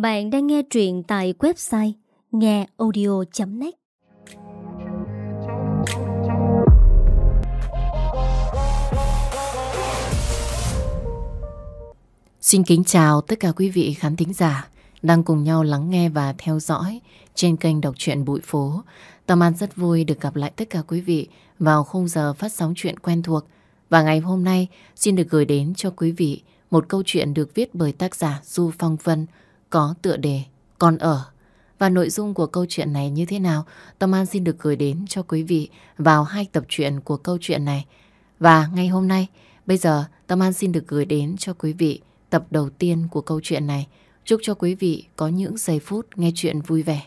Bạn đang nghe truyện tại website ngheaudio.net Xin kính chào tất cả quý vị khán thính giả đang cùng nhau lắng nghe và theo dõi trên kênh đọc truyện Bụi Phố. Tâm An rất vui được gặp lại tất cả quý vị vào khung giờ phát sóng chuyện quen thuộc. Và ngày hôm nay, xin được gửi đến cho quý vị một câu chuyện được viết bởi tác giả Du Phong Vân có tựa đề Con ở. Và nội dung của câu chuyện này như thế nào? Tâm An xin được gửi đến cho quý vị vào hai tập truyện của câu chuyện này. Và ngày hôm nay, bây giờ Tâm An xin được gửi đến cho quý vị tập đầu tiên của câu chuyện này. Chúc cho quý vị có những giây phút nghe chuyện vui vẻ.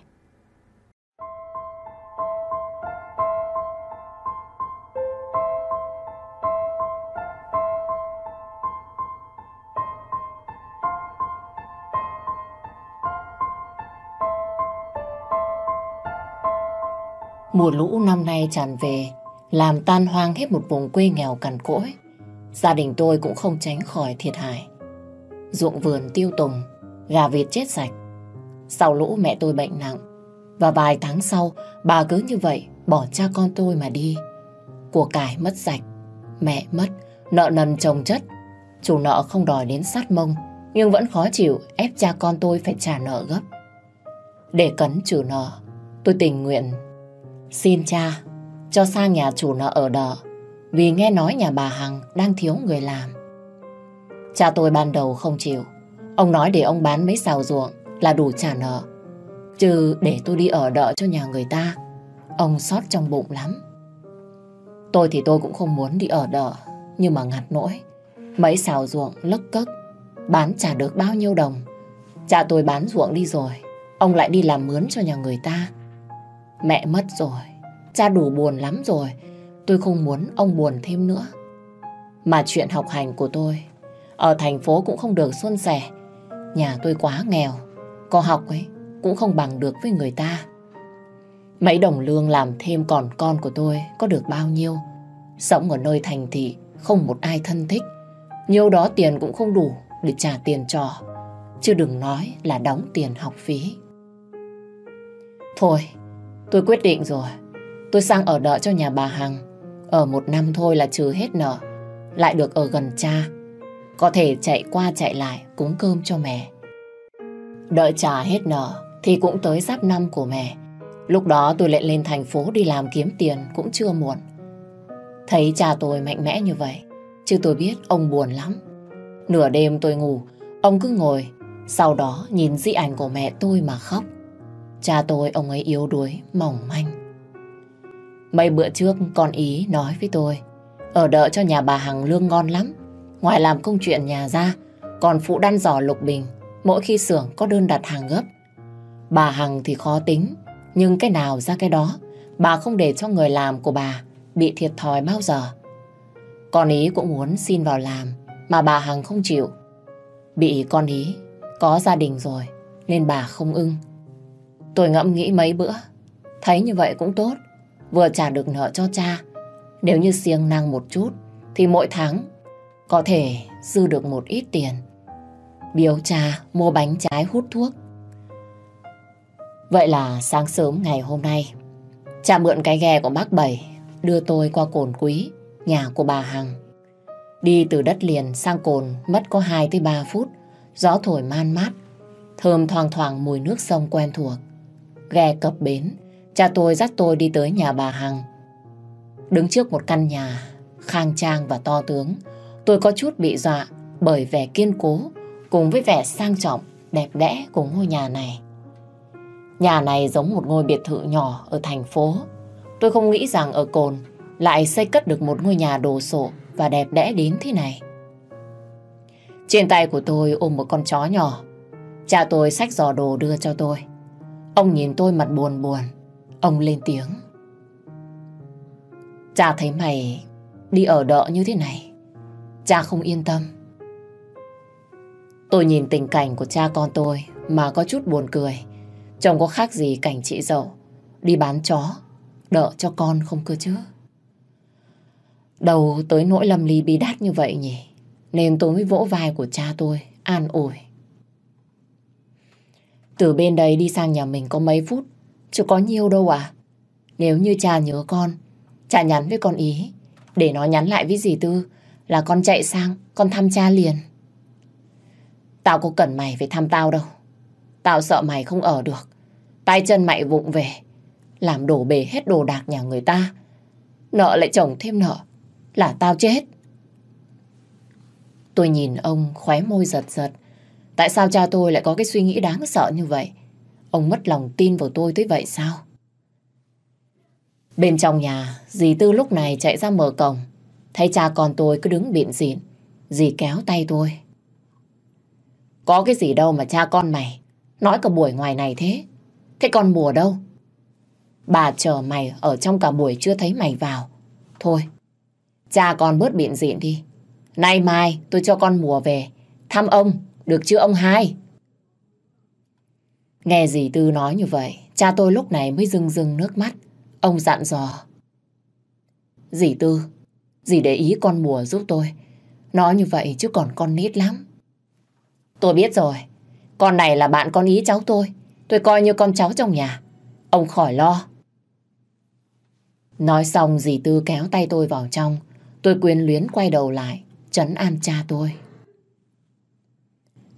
Mùa lũ năm nay tràn về, làm tan hoang hết một vùng quê nghèo cằn cỗi. Gia đình tôi cũng không tránh khỏi thiệt hại. Ruộng vườn tiêu tùng, gà vịt chết sạch. Sau lũ mẹ tôi bệnh nặng, và vài tháng sau bà cứ như vậy bỏ cha con tôi mà đi. Của cải mất sạch, mẹ mất, nợ nần chồng chất. Chủ nợ không đòi đến sát mông, nhưng vẫn khó chịu ép cha con tôi phải trả nợ gấp. Để cấn trừ nợ, tôi tình nguyện Xin cha, cho sang nhà chủ nợ ở đợ, vì nghe nói nhà bà Hằng đang thiếu người làm. Cha tôi ban đầu không chịu, ông nói để ông bán mấy xào ruộng là đủ trả nợ. Chứ để tôi đi ở đợ cho nhà người ta, ông xót trong bụng lắm. Tôi thì tôi cũng không muốn đi ở đợ, nhưng mà ngặt nỗi. Mấy xào ruộng lấc cất, bán trả được bao nhiêu đồng. Cha tôi bán ruộng đi rồi, ông lại đi làm mướn cho nhà người ta. Mẹ mất rồi, cha đủ buồn lắm rồi. Tôi không muốn ông buồn thêm nữa. Mà chuyện học hành của tôi, ở thành phố cũng không được xuân sẻ. Nhà tôi quá nghèo, có học ấy cũng không bằng được với người ta. Mấy đồng lương làm thêm còn con của tôi có được bao nhiêu. Sống ở nơi thành thị, không một ai thân thích. Nhiều đó tiền cũng không đủ để trả tiền trò. Chứ đừng nói là đóng tiền học phí. Thôi, Tôi quyết định rồi. Tôi sang ở đợi cho nhà bà Hằng. Ở một năm thôi là trừ hết nợ. Lại được ở gần cha. Có thể chạy qua chạy lại cúng cơm cho mẹ. Đợi trả hết nợ thì cũng tới giáp năm của mẹ. Lúc đó tôi lại lên thành phố đi làm kiếm tiền cũng chưa muộn. Thấy cha tôi mạnh mẽ như vậy, chứ tôi biết ông buồn lắm. Nửa đêm tôi ngủ, ông cứ ngồi, sau đó nhìn di ảnh của mẹ tôi mà khóc. Cha tôi ông ấy yếu đuối, mỏng manh. Mấy bữa trước con ý nói với tôi, ở đợi cho nhà bà Hằng lương ngon lắm. Ngoài làm công chuyện nhà ra, còn phụ đan giỏ lục bình, mỗi khi xưởng có đơn đặt hàng gấp. Bà Hằng thì khó tính, nhưng cái nào ra cái đó, bà không để cho người làm của bà bị thiệt thòi bao giờ. Con ý cũng muốn xin vào làm, mà bà Hằng không chịu. Bị con ý có gia đình rồi, nên bà không ưng. Tôi ngẫm nghĩ mấy bữa, thấy như vậy cũng tốt, vừa trả được nợ cho cha. Nếu như siêng năng một chút, thì mỗi tháng có thể dư được một ít tiền. Biếu cha mua bánh trái hút thuốc. Vậy là sáng sớm ngày hôm nay, cha mượn cái ghe của bác Bảy đưa tôi qua cồn quý, nhà của bà Hằng. Đi từ đất liền sang cồn mất có 2 tới 3 phút, gió thổi man mát, thơm thoang thoảng mùi nước sông quen thuộc. Ghe cập bến, cha tôi dắt tôi đi tới nhà bà Hằng. Đứng trước một căn nhà khang trang và to tướng, tôi có chút bị dọa bởi vẻ kiên cố cùng với vẻ sang trọng, đẹp đẽ của ngôi nhà này. Nhà này giống một ngôi biệt thự nhỏ ở thành phố. Tôi không nghĩ rằng ở Cồn lại xây cất được một ngôi nhà đồ sộ và đẹp đẽ đến thế này. Trên tay của tôi ôm một con chó nhỏ. Cha tôi xách giò đồ đưa cho tôi. Ông nhìn tôi mặt buồn buồn. Ông lên tiếng. Cha thấy mày đi ở đợ như thế này. Cha không yên tâm. Tôi nhìn tình cảnh của cha con tôi mà có chút buồn cười. Chồng có khác gì cảnh chị dậu đi bán chó, đỡ cho con không cơ chứ. Đầu tới nỗi lầm ly bi đát như vậy nhỉ. Nên tôi mới vỗ vai của cha tôi, an ủi. Từ bên đây đi sang nhà mình có mấy phút, chứ có nhiều đâu à. Nếu như cha nhớ con, cha nhắn với con ý, để nó nhắn lại với dì Tư là con chạy sang, con thăm cha liền. Tao có cần mày phải thăm tao đâu. Tao sợ mày không ở được. Tay chân mày vụng về, làm đổ bể hết đồ đạc nhà người ta. Nợ lại chồng thêm nợ, là tao chết. Tôi nhìn ông khóe môi giật giật. Tại sao cha tôi lại có cái suy nghĩ đáng sợ như vậy? Ông mất lòng tin vào tôi tới vậy sao? Bên trong nhà, dì Tư lúc này chạy ra mở cổng. Thấy cha con tôi cứ đứng bịn diện, Dì kéo tay tôi. Có cái gì đâu mà cha con mày nói cả buổi ngoài này thế. Thế con mùa đâu? Bà chờ mày ở trong cả buổi chưa thấy mày vào. Thôi, cha con bớt biện diện đi. Nay mai tôi cho con mùa về thăm ông, được chưa ông hai? Nghe dì Tư nói như vậy, cha tôi lúc này mới rưng rưng nước mắt. Ông dặn dò. Dì Tư, dì để ý con mùa giúp tôi. Nói như vậy chứ còn con nít lắm. Tôi biết rồi, con này là bạn con ý cháu tôi. Tôi coi như con cháu trong nhà. Ông khỏi lo. Nói xong dì Tư kéo tay tôi vào trong. Tôi quyến luyến quay đầu lại, trấn an cha tôi.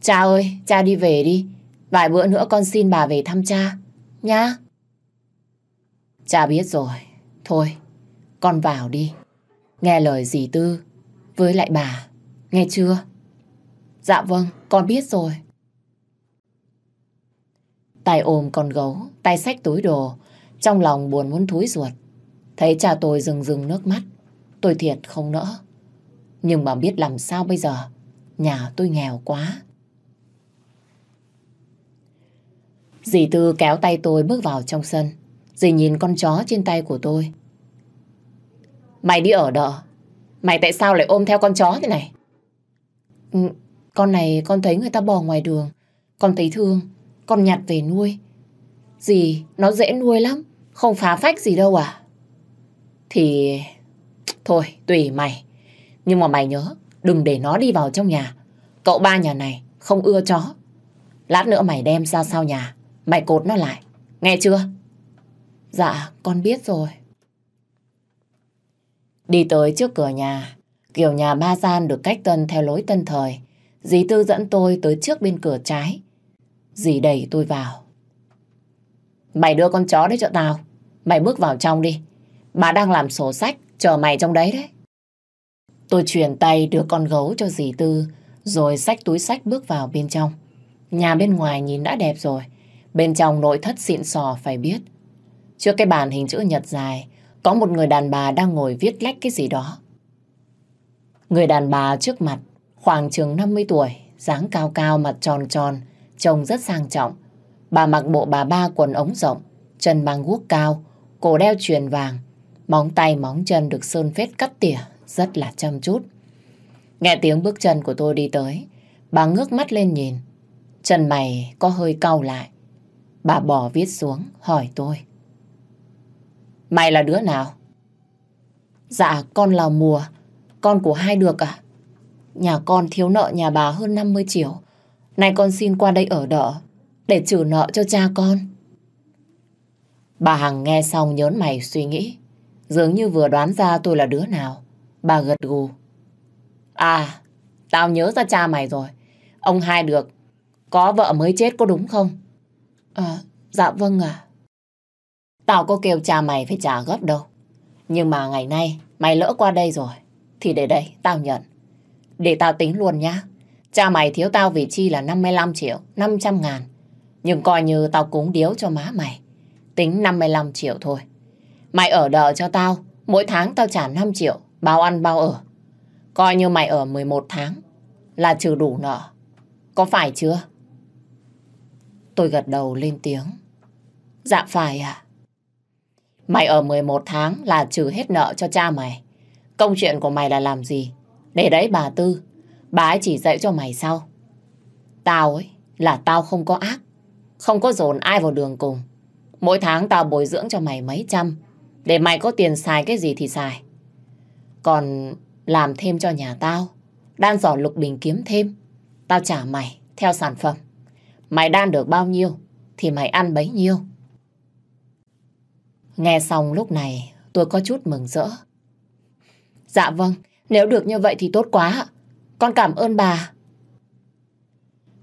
Cha ơi, cha đi về đi. Vài bữa nữa con xin bà về thăm cha. Nhá. Cha biết rồi. Thôi, con vào đi. Nghe lời dì Tư với lại bà. Nghe chưa? Dạ vâng, con biết rồi. Tay ôm con gấu, tay xách túi đồ, trong lòng buồn muốn thúi ruột. Thấy cha tôi rừng rừng nước mắt, tôi thiệt không nỡ. Nhưng mà biết làm sao bây giờ, nhà tôi nghèo quá. Dì Tư kéo tay tôi bước vào trong sân. Dì nhìn con chó trên tay của tôi. Mày đi ở đợ. Mày tại sao lại ôm theo con chó thế này? Ừ, con này con thấy người ta bỏ ngoài đường. Con thấy thương. Con nhặt về nuôi. Dì, nó dễ nuôi lắm. Không phá phách gì đâu à? Thì... Thôi, tùy mày. Nhưng mà mày nhớ, đừng để nó đi vào trong nhà. Cậu ba nhà này không ưa chó. Lát nữa mày đem ra sau nhà. Mày cột nó lại. Nghe chưa? Dạ, con biết rồi. Đi tới trước cửa nhà, kiểu nhà ba gian được cách tân theo lối tân thời. Dì Tư dẫn tôi tới trước bên cửa trái. Dì đẩy tôi vào. Mày đưa con chó đấy cho tao. Mày bước vào trong đi. Bà đang làm sổ sách, chờ mày trong đấy đấy. Tôi chuyển tay đưa con gấu cho dì Tư, rồi xách túi sách bước vào bên trong. Nhà bên ngoài nhìn đã đẹp rồi. Bên trong nội thất xịn sò phải biết. Trước cái bàn hình chữ nhật dài, có một người đàn bà đang ngồi viết lách cái gì đó. Người đàn bà trước mặt, khoảng chừng 50 tuổi, dáng cao cao, mặt tròn tròn, trông rất sang trọng. Bà mặc bộ bà ba quần ống rộng, chân mang guốc cao, cổ đeo chuyền vàng, móng tay móng chân được sơn phết cắt tỉa, rất là chăm chút. Nghe tiếng bước chân của tôi đi tới, bà ngước mắt lên nhìn. Chân mày có hơi cau lại. Bà bỏ viết xuống, hỏi tôi. Mày là đứa nào? Dạ, con là Mùa, con của hai được à? Nhà con thiếu nợ nhà bà hơn 50 triệu. Nay con xin qua đây ở đỡ, để trừ nợ cho cha con. Bà Hằng nghe xong nhớn mày suy nghĩ. Dường như vừa đoán ra tôi là đứa nào. Bà gật gù. À, tao nhớ ra cha mày rồi. Ông hai được. Có vợ mới chết có đúng không? À, dạ vâng ạ. Tao có kêu cha mày phải trả gấp đâu. Nhưng mà ngày nay mày lỡ qua đây rồi. Thì để đây, tao nhận. Để tao tính luôn nhá. Cha mày thiếu tao vị chi là 55 triệu, 500 ngàn. Nhưng coi như tao cúng điếu cho má mày. Tính 55 triệu thôi. Mày ở đợ cho tao, mỗi tháng tao trả 5 triệu, bao ăn bao ở. Coi như mày ở 11 tháng là trừ đủ nợ. Có phải chưa? Tôi gật đầu lên tiếng. Dạ phải à. Mày ở 11 tháng là trừ hết nợ cho cha mày. Công chuyện của mày là làm gì? Để đấy bà Tư, bà ấy chỉ dạy cho mày sau. Tao ấy, là tao không có ác. Không có dồn ai vào đường cùng. Mỗi tháng tao bồi dưỡng cho mày mấy trăm. Để mày có tiền xài cái gì thì xài. Còn làm thêm cho nhà tao. Đan giỏ lục bình kiếm thêm. Tao trả mày theo sản phẩm. Mày đan được bao nhiêu thì mày ăn bấy nhiêu. Nghe xong lúc này tôi có chút mừng rỡ. Dạ vâng, nếu được như vậy thì tốt quá. Con cảm ơn bà.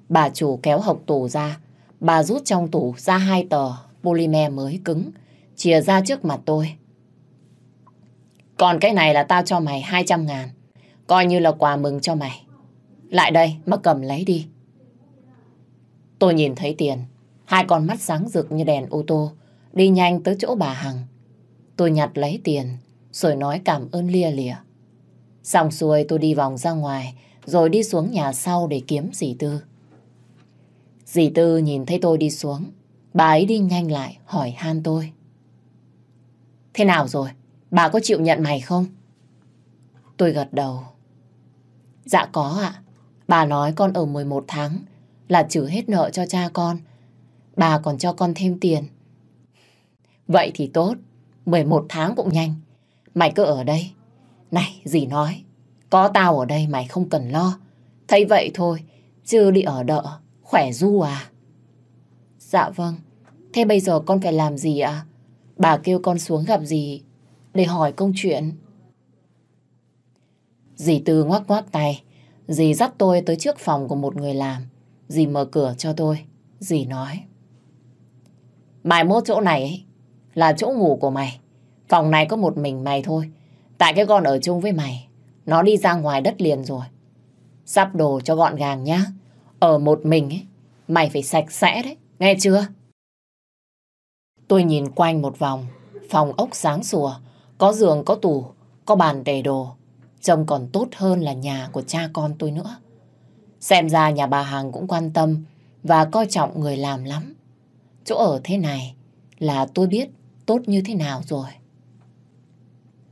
Bà chủ kéo hộc tủ ra. Bà rút trong tủ ra hai tờ polymer mới cứng. Chìa ra trước mặt tôi. Còn cái này là tao cho mày 200 ngàn. Coi như là quà mừng cho mày. Lại đây mà cầm lấy đi. Tôi nhìn thấy tiền. Hai con mắt sáng rực như đèn ô tô. Đi nhanh tới chỗ bà Hằng. Tôi nhặt lấy tiền. Rồi nói cảm ơn lia lịa. Xong xuôi tôi đi vòng ra ngoài. Rồi đi xuống nhà sau để kiếm dì Tư. Dì Tư nhìn thấy tôi đi xuống. Bà ấy đi nhanh lại, hỏi han tôi. Thế nào rồi? Bà có chịu nhận mày không? Tôi gật đầu. Dạ có ạ. Bà nói con ở 11 tháng là trừ hết nợ cho cha con. Bà còn cho con thêm tiền. Vậy thì tốt. 11 tháng cũng nhanh. Mày cứ ở đây. Này, dì nói. Có tao ở đây mày không cần lo. Thấy vậy thôi. Chứ đi ở đợ. Khỏe du à? Dạ vâng. Thế bây giờ con phải làm gì ạ? Bà kêu con xuống gặp dì để hỏi công chuyện. Dì Tư ngoắc ngoắc tay. Dì dắt tôi tới trước phòng của một người làm. Dì mở cửa cho tôi. Dì nói. Mai mốt chỗ này ấy, là chỗ ngủ của mày. Phòng này có một mình mày thôi. Tại cái con ở chung với mày. Nó đi ra ngoài đất liền rồi. Sắp đồ cho gọn gàng nhá. Ở một mình ấy, mày phải sạch sẽ đấy. Nghe chưa? Tôi nhìn quanh một vòng. Phòng ốc sáng sủa. Có giường, có tủ, có bàn để đồ. Trông còn tốt hơn là nhà của cha con tôi nữa. Xem ra nhà bà Hằng cũng quan tâm và coi trọng người làm lắm. Chỗ ở thế này là tôi biết tốt như thế nào rồi.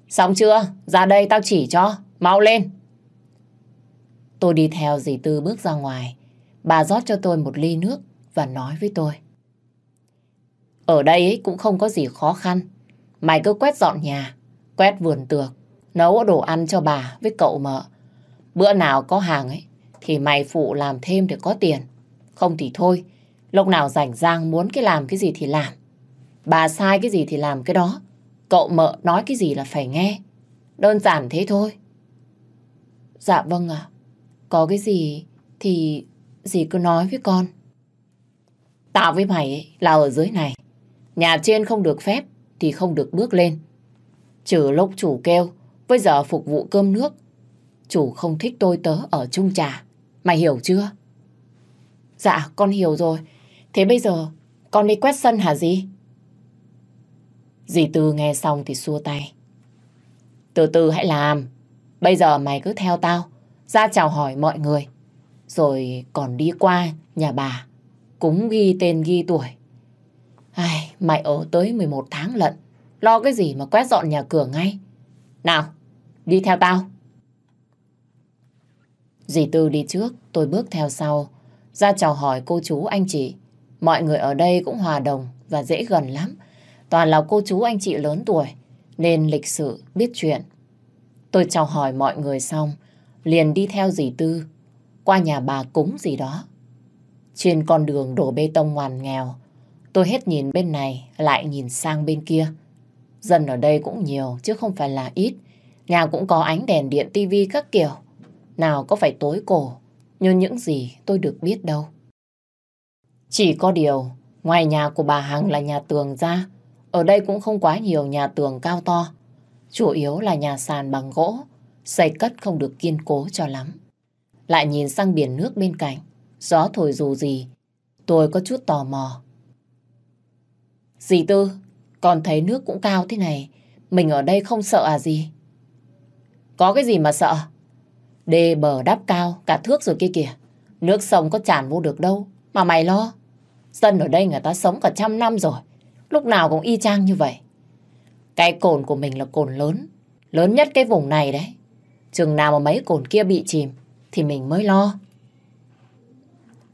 Xong chưa? Ra đây tao chỉ cho. Mau lên. Tôi đi theo dì Tư bước ra ngoài. Bà rót cho tôi một ly nước và nói với tôi. Ở đây ấy cũng không có gì khó khăn. Mày cứ quét dọn nhà, quét vườn tược, nấu đồ ăn cho bà với cậu mợ. Bữa nào có hàng ấy, thì mày phụ làm thêm để có tiền. Không thì thôi, lúc nào rảnh rang muốn cái làm cái gì thì làm. Bà sai cái gì thì làm cái đó. Cậu mợ nói cái gì là phải nghe. Đơn giản thế thôi. Dạ vâng ạ. Có cái gì thì dì cứ nói với con. Tao với mày ấy, là ở dưới này. Nhà trên không được phép thì không được bước lên. Trừ lúc chủ kêu, bây giờ phục vụ cơm nước. Chủ không thích tôi tớ ở chung trà. Mày hiểu chưa? Dạ, con hiểu rồi. Thế bây giờ con đi quét sân hả gì? Dì Tư nghe xong thì xua tay. Từ từ hãy làm. Bây giờ mày cứ theo tao, ra chào hỏi mọi người. Rồi còn đi qua nhà bà, cúng ghi tên ghi tuổi. Ai, mày ở tới 11 tháng lận, lo cái gì mà quét dọn nhà cửa ngay. Nào, đi theo tao. Dì Tư đi trước, tôi bước theo sau, ra chào hỏi cô chú anh chị. Mọi người ở đây cũng hòa đồng và dễ gần lắm. Toàn là cô chú anh chị lớn tuổi, nên lịch sự, biết chuyện. Tôi chào hỏi mọi người xong, liền đi theo dì Tư, qua nhà bà cúng gì đó. Trên con đường đổ bê tông ngoằn nghèo, tôi hết nhìn bên này, lại nhìn sang bên kia. Dân ở đây cũng nhiều, chứ không phải là ít. Nhà cũng có ánh đèn điện tivi các kiểu. Nào có phải tối cổ, như những gì tôi được biết đâu. Chỉ có điều, ngoài nhà của bà Hằng là nhà tường ra, ở đây cũng không quá nhiều nhà tường cao to. Chủ yếu là nhà sàn bằng gỗ, xây cất không được kiên cố cho lắm. Lại nhìn sang biển nước bên cạnh, gió thổi dù gì, tôi có chút tò mò. Dì Tư, còn thấy nước cũng cao thế này, mình ở đây không sợ à gì? Có cái gì mà sợ? Đê bờ đắp cao, cả thước rồi kia kìa. Nước sông có tràn vô được đâu, mà mày lo. Dân ở đây người ta sống cả trăm năm rồi, lúc nào cũng y chang như vậy. Cái cồn của mình là cồn lớn, lớn nhất cái vùng này đấy. Chừng nào mà mấy cồn kia bị chìm, thì mình mới lo.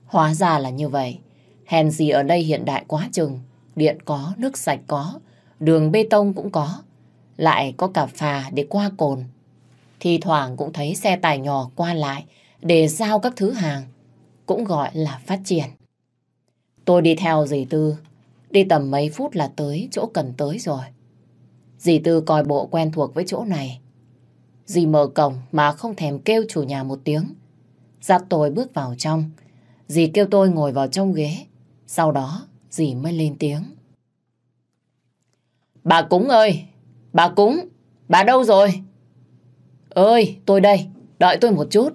Hóa ra là như vậy. Hèn gì ở đây hiện đại quá chừng. Điện có, nước sạch có, đường bê tông cũng có. Lại có cả phà để qua cồn. Thì thoảng cũng thấy xe tải nhỏ qua lại để giao các thứ hàng. Cũng gọi là phát triển. Tôi đi theo dì Tư, đi tầm mấy phút là tới chỗ cần tới rồi. Dì Tư coi bộ quen thuộc với chỗ này. Dì mở cổng mà không thèm kêu chủ nhà một tiếng. Dắt tôi bước vào trong. Dì kêu tôi ngồi vào trong ghế. Sau đó dì mới lên tiếng. Bà Cúng ơi! Bà Cúng! Bà đâu rồi? Ơi! Tôi đây! Đợi tôi một chút.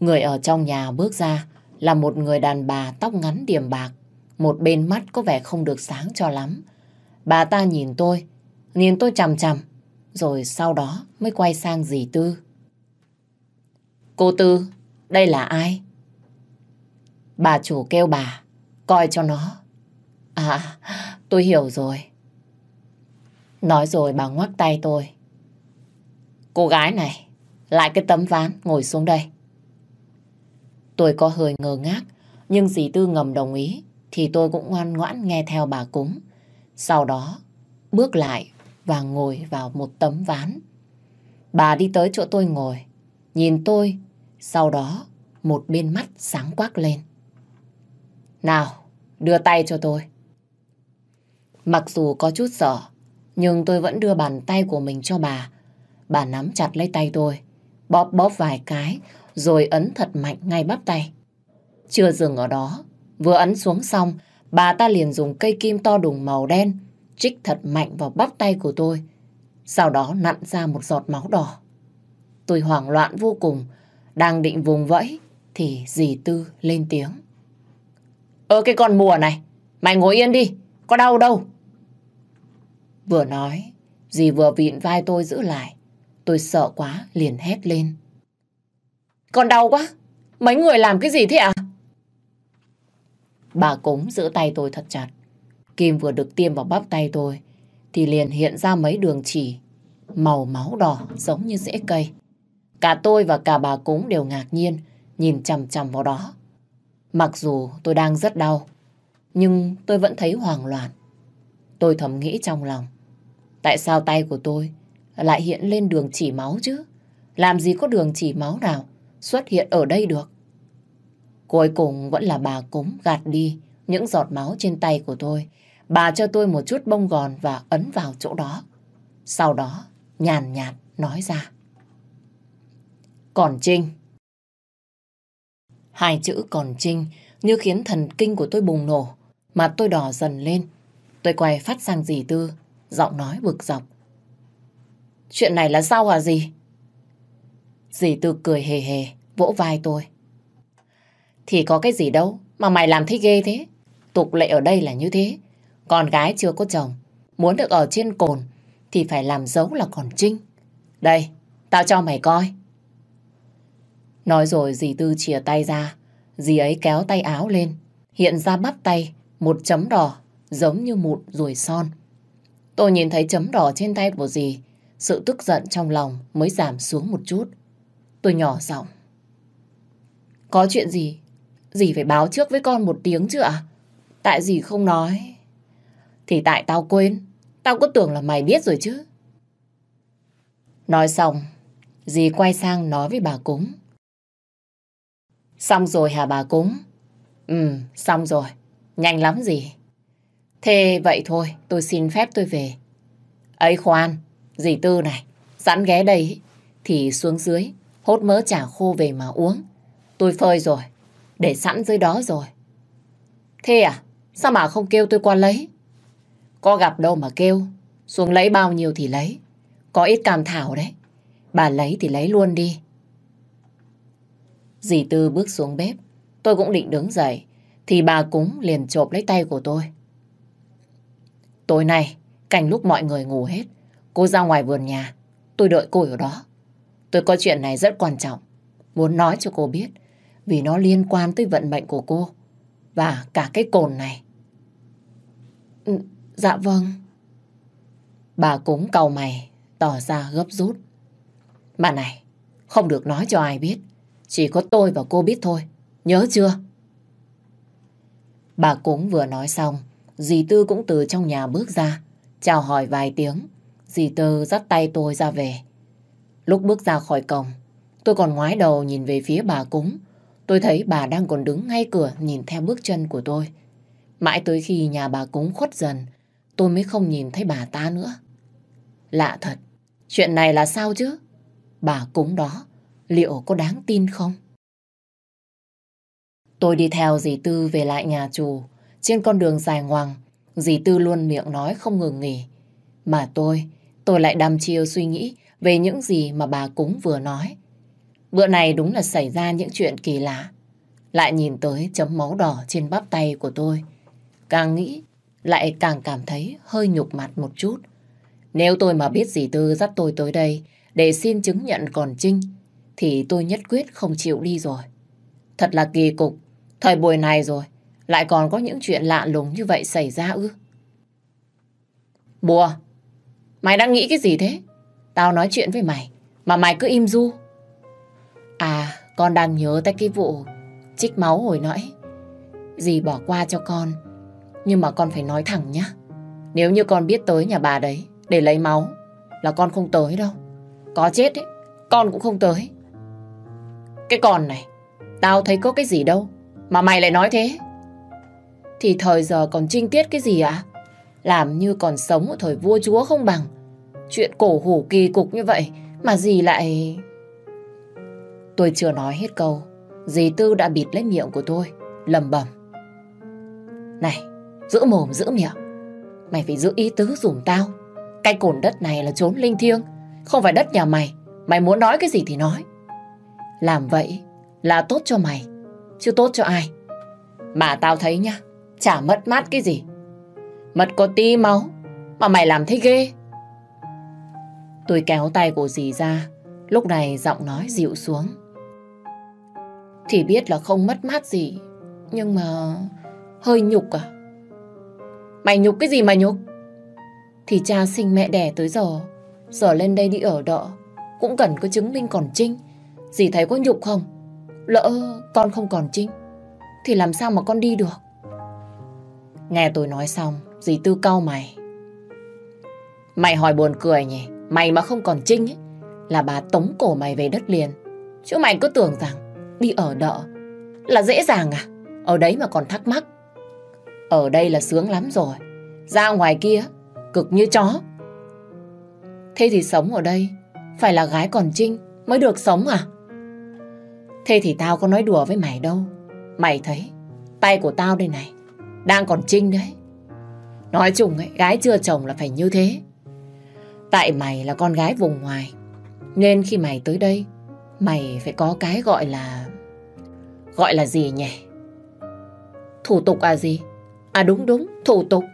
Người ở trong nhà bước ra là một người đàn bà tóc ngắn điểm bạc. Một bên mắt có vẻ không được sáng cho lắm. Bà ta nhìn tôi, nhìn tôi chằm chằm, rồi sau đó mới quay sang dì Tư. Cô Tư, đây là ai? Bà chủ kêu bà, coi cho nó. À, tôi hiểu rồi. Nói rồi bà ngoắc tay tôi. Cô gái này, lại cái tấm ván ngồi xuống đây. Tôi có hơi ngờ ngác, nhưng dì Tư ngầm đồng ý, thì tôi cũng ngoan ngoãn nghe theo bà cúng. Sau đó, bước lại và ngồi vào một tấm ván. Bà đi tới chỗ tôi ngồi, nhìn tôi, sau đó một bên mắt sáng quắc lên. Nào, đưa tay cho tôi. Mặc dù có chút sợ, nhưng tôi vẫn đưa bàn tay của mình cho bà. Bà nắm chặt lấy tay tôi, bóp bóp vài cái, rồi ấn thật mạnh ngay bắp tay. Chưa dừng ở đó, vừa ấn xuống xong, bà ta liền dùng cây kim to đùng màu đen, trích thật mạnh vào bắp tay của tôi. Sau đó nặn ra một giọt máu đỏ. Tôi hoảng loạn vô cùng, đang định vùng vẫy, thì dì Tư lên tiếng. Ơ cái con mùa này, mày ngồi yên đi, có đau đâu. Vừa nói, dì vừa vịn vai tôi giữ lại. Tôi sợ quá, liền hét lên. Con đau quá, mấy người làm cái gì thế ạ? Bà cúng giữ tay tôi thật chặt. Kim vừa được tiêm vào bắp tay tôi, thì liền hiện ra mấy đường chỉ, màu máu đỏ giống như rễ cây. Cả tôi và cả bà cúng đều ngạc nhiên, nhìn chằm chằm vào đó. Mặc dù tôi đang rất đau, nhưng tôi vẫn thấy hoảng loạn. Tôi thầm nghĩ trong lòng, tại sao tay của tôi lại hiện lên đường chỉ máu chứ? Làm gì có đường chỉ máu nào xuất hiện ở đây được? Cuối cùng vẫn là bà cúng gạt đi những giọt máu trên tay của tôi. Bà cho tôi một chút bông gòn và ấn vào chỗ đó. Sau đó, nhàn nhạt nói ra. Còn Trinh. Hai chữ còn Trinh như khiến thần kinh của tôi bùng nổ. Mặt tôi đỏ dần lên. Tôi quay phát sang dì Tư, giọng nói bực dọc. Chuyện này là sao hả dì? Dì Tư cười hề hề, vỗ vai tôi. Thì có cái gì đâu mà mày làm thấy ghê thế. Tục lệ ở đây là như thế. Con gái chưa có chồng, muốn được ở trên cồn thì phải làm dấu là còn Trinh. Đây, tao cho mày coi. Nói rồi dì Tư chìa tay ra, dì ấy kéo tay áo lên, hiện ra bắp tay, một chấm đỏ, giống như một ruồi son. Tôi nhìn thấy chấm đỏ trên tay của dì, sự tức giận trong lòng mới giảm xuống một chút. Tôi nhỏ giọng. Có chuyện gì? Dì phải báo trước với con một tiếng chứ ạ? Tại dì không nói. Thì tại tao quên. Tao cứ tưởng là mày biết rồi chứ. Nói xong, dì quay sang nói với bà cúng. Xong rồi hả bà cúng? Ừ, xong rồi. Nhanh lắm gì. Thế vậy thôi, tôi xin phép tôi về. Ấy khoan, dì Tư này, sẵn ghé đây thì xuống dưới, hốt mớ chả khô về mà uống. Tôi phơi rồi, để sẵn dưới đó rồi. Thế à, sao mà không kêu tôi qua lấy? Có gặp đâu mà kêu, xuống lấy bao nhiêu thì lấy. Có ít cam thảo đấy, bà lấy thì lấy luôn đi. Dì Tư bước xuống bếp, tôi cũng định đứng dậy, thì bà cúng liền chộp lấy tay của tôi. Tối nay, cảnh lúc mọi người ngủ hết, cô ra ngoài vườn nhà, tôi đợi cô ở đó. Tôi có chuyện này rất quan trọng, muốn nói cho cô biết, vì nó liên quan tới vận mệnh của cô và cả cái cồn này. Ừ, dạ vâng. Bà cúng cầu mày, tỏ ra gấp rút. Mà này, không được nói cho ai biết. Chỉ có tôi và cô biết thôi. Nhớ chưa? Bà cúng vừa nói xong, dì Tư cũng từ trong nhà bước ra. Chào hỏi vài tiếng, dì tơ dắt tay tôi ra về. Lúc bước ra khỏi cổng, tôi còn ngoái đầu nhìn về phía bà cúng. tôi thấy bà đang còn đứng ngay cửa nhìn theo bước chân của tôi. Mãi tới khi nhà bà cúng khuất dần, tôi mới không nhìn thấy bà ta nữa. Lạ thật, chuyện này là sao chứ? Bà cúng đó, liệu có đáng tin không? Tôi đi theo dì Tư về lại nhà chủ. Trên con đường dài ngoằng, dì Tư luôn miệng nói không ngừng nghỉ. Mà tôi, tôi lại đăm chiêu suy nghĩ về những gì mà bà cúng vừa nói. Bữa này đúng là xảy ra những chuyện kỳ lạ. Lại nhìn tới chấm máu đỏ trên bắp tay của tôi. Càng nghĩ, lại càng cảm thấy hơi nhục mặt một chút. Nếu tôi mà biết dì Tư dắt tôi tới đây để xin chứng nhận còn Trinh, thì tôi nhất quyết không chịu đi rồi. Thật là kỳ cục, thời buổi này rồi, lại còn có những chuyện lạ lùng như vậy xảy ra ư. Bùa, mày đang nghĩ cái gì thế? Tao nói chuyện với mày, mà mày cứ im du. À, con đang nhớ tới cái vụ trích máu hồi nãy. Dì bỏ qua cho con, nhưng mà con phải nói thẳng nhá. Nếu như con biết tới nhà bà đấy để lấy máu, là con không tới đâu. Có chết ấy, con cũng không tới. Cái con này, tao thấy có cái gì đâu, mà mày lại nói thế. Thì thời giờ còn trinh tiết cái gì ạ? Làm như còn sống ở thời vua chúa không bằng. Chuyện cổ hủ kỳ cục như vậy mà gì lại... Tôi chưa nói hết câu. Dì Tư đã bịt lấy miệng của tôi, lầm bầm. Này, giữ mồm giữ miệng. Mày phải giữ ý tứ dùm tao. Cái cồn đất này là trốn linh thiêng, không phải đất nhà mày. Mày muốn nói cái gì thì nói. Làm vậy là tốt cho mày, chứ tốt cho ai. Mà tao thấy nhá chả mất mát cái gì. Mất có tí máu, mà mày làm thấy ghê. Tôi kéo tay của dì ra, lúc này giọng nói dịu xuống. Thì biết là không mất mát gì, nhưng mà hơi nhục à. Mày nhục cái gì mà nhục? Thì cha sinh mẹ đẻ tới giờ, giờ lên đây đi ở đợ, cũng cần có chứng minh còn trinh. Dì thấy có nhục không? Lỡ con không còn trinh, thì làm sao mà con đi được? Nghe tôi nói xong, dì Tư cau mày. Mày hỏi buồn cười nhỉ? Mày mà không còn Trinh ấy, là bà tống cổ mày về đất liền. Chứ mày cứ tưởng rằng đi ở đợ là dễ dàng à? Ở đấy mà còn thắc mắc. Ở đây là sướng lắm rồi. Ra ngoài kia, cực như chó. Thế thì sống ở đây, phải là gái còn Trinh mới được sống à? Thế thì tao có nói đùa với mày đâu. Mày thấy, tay của tao đây này, đang còn Trinh đấy. Nói chung ấy, gái chưa chồng là phải như thế. Tại mày là con gái vùng ngoài. Nên khi mày tới đây, mày phải có cái gọi là... Gọi là gì nhỉ? Thủ tục à gì? À đúng đúng, thủ tục.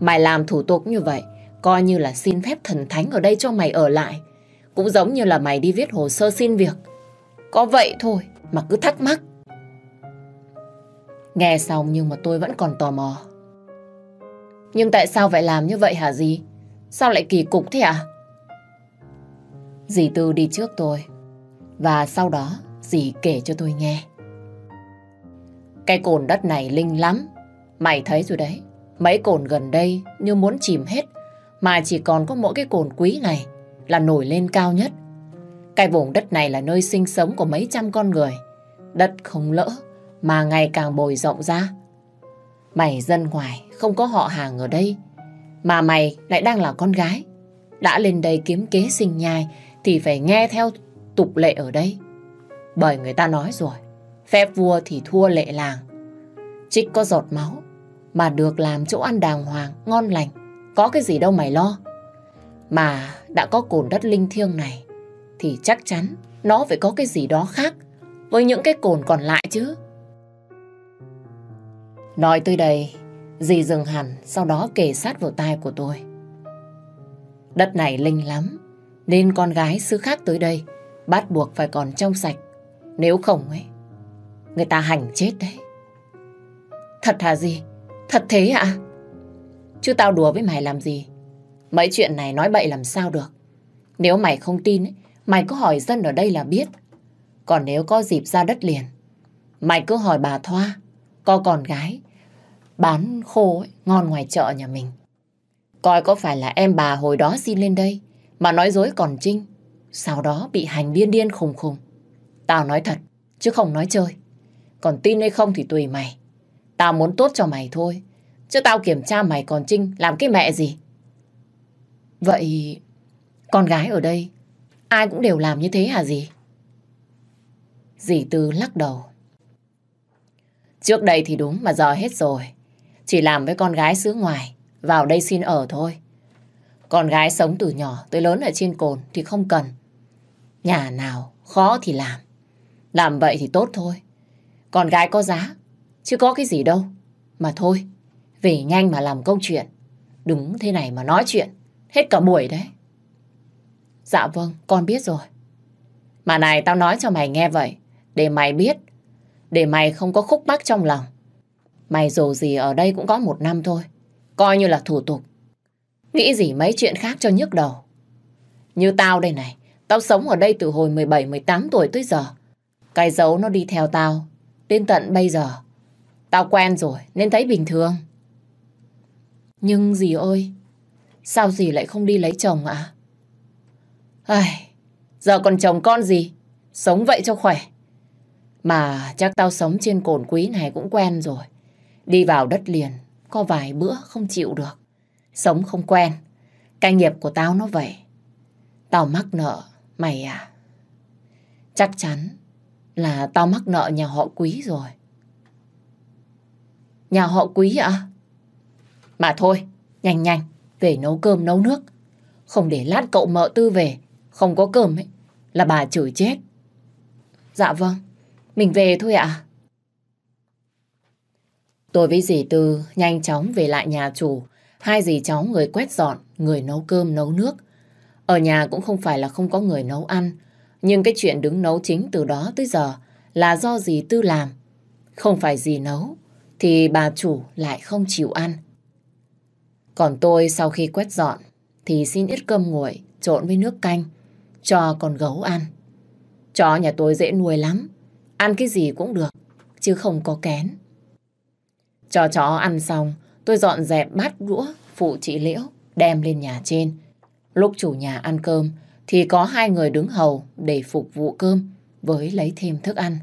Mày làm thủ tục như vậy, coi như là xin phép thần thánh ở đây cho mày ở lại. Cũng giống như là mày đi viết hồ sơ xin việc. Có vậy thôi mà cứ thắc mắc. Nghe xong nhưng mà tôi vẫn còn tò mò. Nhưng tại sao phải làm như vậy hả gì Sao lại kỳ cục thế à? Dì Tư đi trước tôi. Và sau đó dì kể cho tôi nghe. Cái cồn đất này linh lắm. Mày thấy rồi đấy. Mấy cồn gần đây như muốn chìm hết. Mà chỉ còn có mỗi cái cồn quý này là nổi lên cao nhất. Cái vùng đất này là nơi sinh sống của mấy trăm con người. Đất không lỡ, mà ngày càng bồi rộng ra. Mày dân ngoài không có họ hàng ở đây mà mày lại đang là con gái. Đã lên đây kiếm kế sinh nhai thì phải nghe theo tục lệ ở đây. Bởi người ta nói rồi, phép vua thì thua lệ làng. Trích có giọt máu mà được làm chỗ ăn đàng hoàng, ngon lành. Có cái gì đâu mày lo. Mà đã có cồn đất linh thiêng này thì chắc chắn nó phải có cái gì đó khác với những cái cồn còn lại chứ. Nói tới đây, dì dừng hẳn, sau đó kề sát vào tai của tôi. Đất này linh lắm, nên con gái xứ khác tới đây bắt buộc phải còn trong sạch. Nếu không ấy, người ta hành chết đấy. Thật hả gì? Thật thế ạ? Chứ tao đùa với mày làm gì? Mấy chuyện này nói bậy làm sao được. Nếu mày không tin, ấy, mày cứ hỏi dân ở đây là biết. Còn nếu có dịp ra đất liền, mày cứ hỏi bà Thoa, có con gái bán khô ấy, ngon ngoài chợ nhà mình. Coi có phải là em bà hồi đó xin lên đây mà nói dối còn Trinh. Sau đó bị hành điên điên khùng khùng. Tao nói thật, chứ không nói chơi. Còn tin hay không thì tùy mày. Tao muốn tốt cho mày thôi. Chứ tao kiểm tra mày còn Trinh làm cái mẹ gì. Vậy con gái ở đây ai cũng đều làm như thế hả gì? Dì Tư lắc đầu. Trước đây thì đúng mà giờ hết rồi. Chỉ làm với con gái xứ ngoài, vào đây xin ở thôi. Con gái sống từ nhỏ tới lớn ở trên cồn thì không cần. Nhà nào khó thì làm. Làm vậy thì tốt thôi. Con gái có giá, chứ có cái gì đâu. Mà thôi, về nhanh mà làm câu chuyện. đúng thế này mà nói chuyện, hết cả buổi đấy. Dạ vâng, con biết rồi. Mà này, tao nói cho mày nghe vậy, để mày biết, để mày không có khúc mắc trong lòng. Mày dù gì ở đây cũng có một năm thôi, coi như là thủ tục. Nghĩ gì mấy chuyện khác cho nhức đầu. Như tao đây này, tao sống ở đây từ hồi 17-18 tuổi tới giờ. Cái dấu nó đi theo tao, đến tận bây giờ. Tao quen rồi, nên thấy bình thường. Nhưng dì ơi, sao dì lại không đi lấy chồng ạ? À? Ai, giờ còn chồng con gì? Sống vậy cho khỏe. Mà chắc tao sống trên cồn quý này cũng quen rồi. Đi vào đất liền, có vài bữa không chịu được. Sống không quen. Cái nghiệp của tao nó vậy. Tao mắc nợ, mày à? Chắc chắn là tao mắc nợ nhà họ quý rồi. Nhà họ quý ạ? Mà thôi, nhanh nhanh, về nấu cơm nấu nước. Không để lát cậu mợ tư về, không có cơm ấy, là bà chửi chết. Dạ vâng, mình về thôi ạ. Tôi với dì Tư nhanh chóng về lại nhà chủ. Hai dì cháu người quét dọn, người nấu cơm nấu nước. Ở nhà cũng không phải là không có người nấu ăn. Nhưng cái chuyện đứng nấu chính từ đó tới giờ là do dì Tư làm. Không phải dì nấu, thì bà chủ lại không chịu ăn. Còn tôi sau khi quét dọn thì xin ít cơm nguội trộn với nước canh cho con gấu ăn. Chó nhà tôi dễ nuôi lắm, ăn cái gì cũng được, chứ không có kén. Cho chó ăn xong, tôi dọn dẹp bát đũa phụ chị Liễu đem lên nhà trên. Lúc chủ nhà ăn cơm thì có hai người đứng hầu để phục vụ cơm với lấy thêm thức ăn.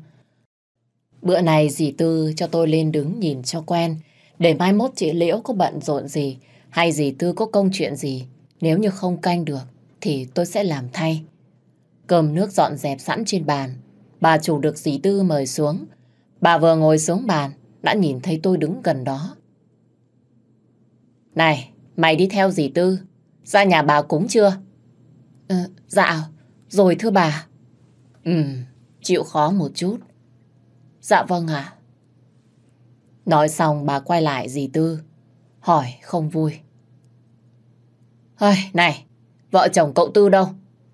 Bữa này dì Tư cho tôi lên đứng nhìn cho quen để mai mốt chị Liễu có bận rộn gì hay dì Tư có công chuyện gì nếu như không canh được thì tôi sẽ làm thay. Cơm nước dọn dẹp sẵn trên bàn. Bà chủ được dì Tư mời xuống. Bà vừa ngồi xuống bàn, đã nhìn thấy tôi đứng gần đó. Này, mày đi theo dì Tư, ra nhà bà cúng chưa? Ừ, dạ, rồi thưa bà. Ừ, chịu khó một chút. Dạ vâng ạ. Nói xong bà quay lại dì Tư, hỏi không vui. Ôi, này, Vợ chồng cậu Tư đâu?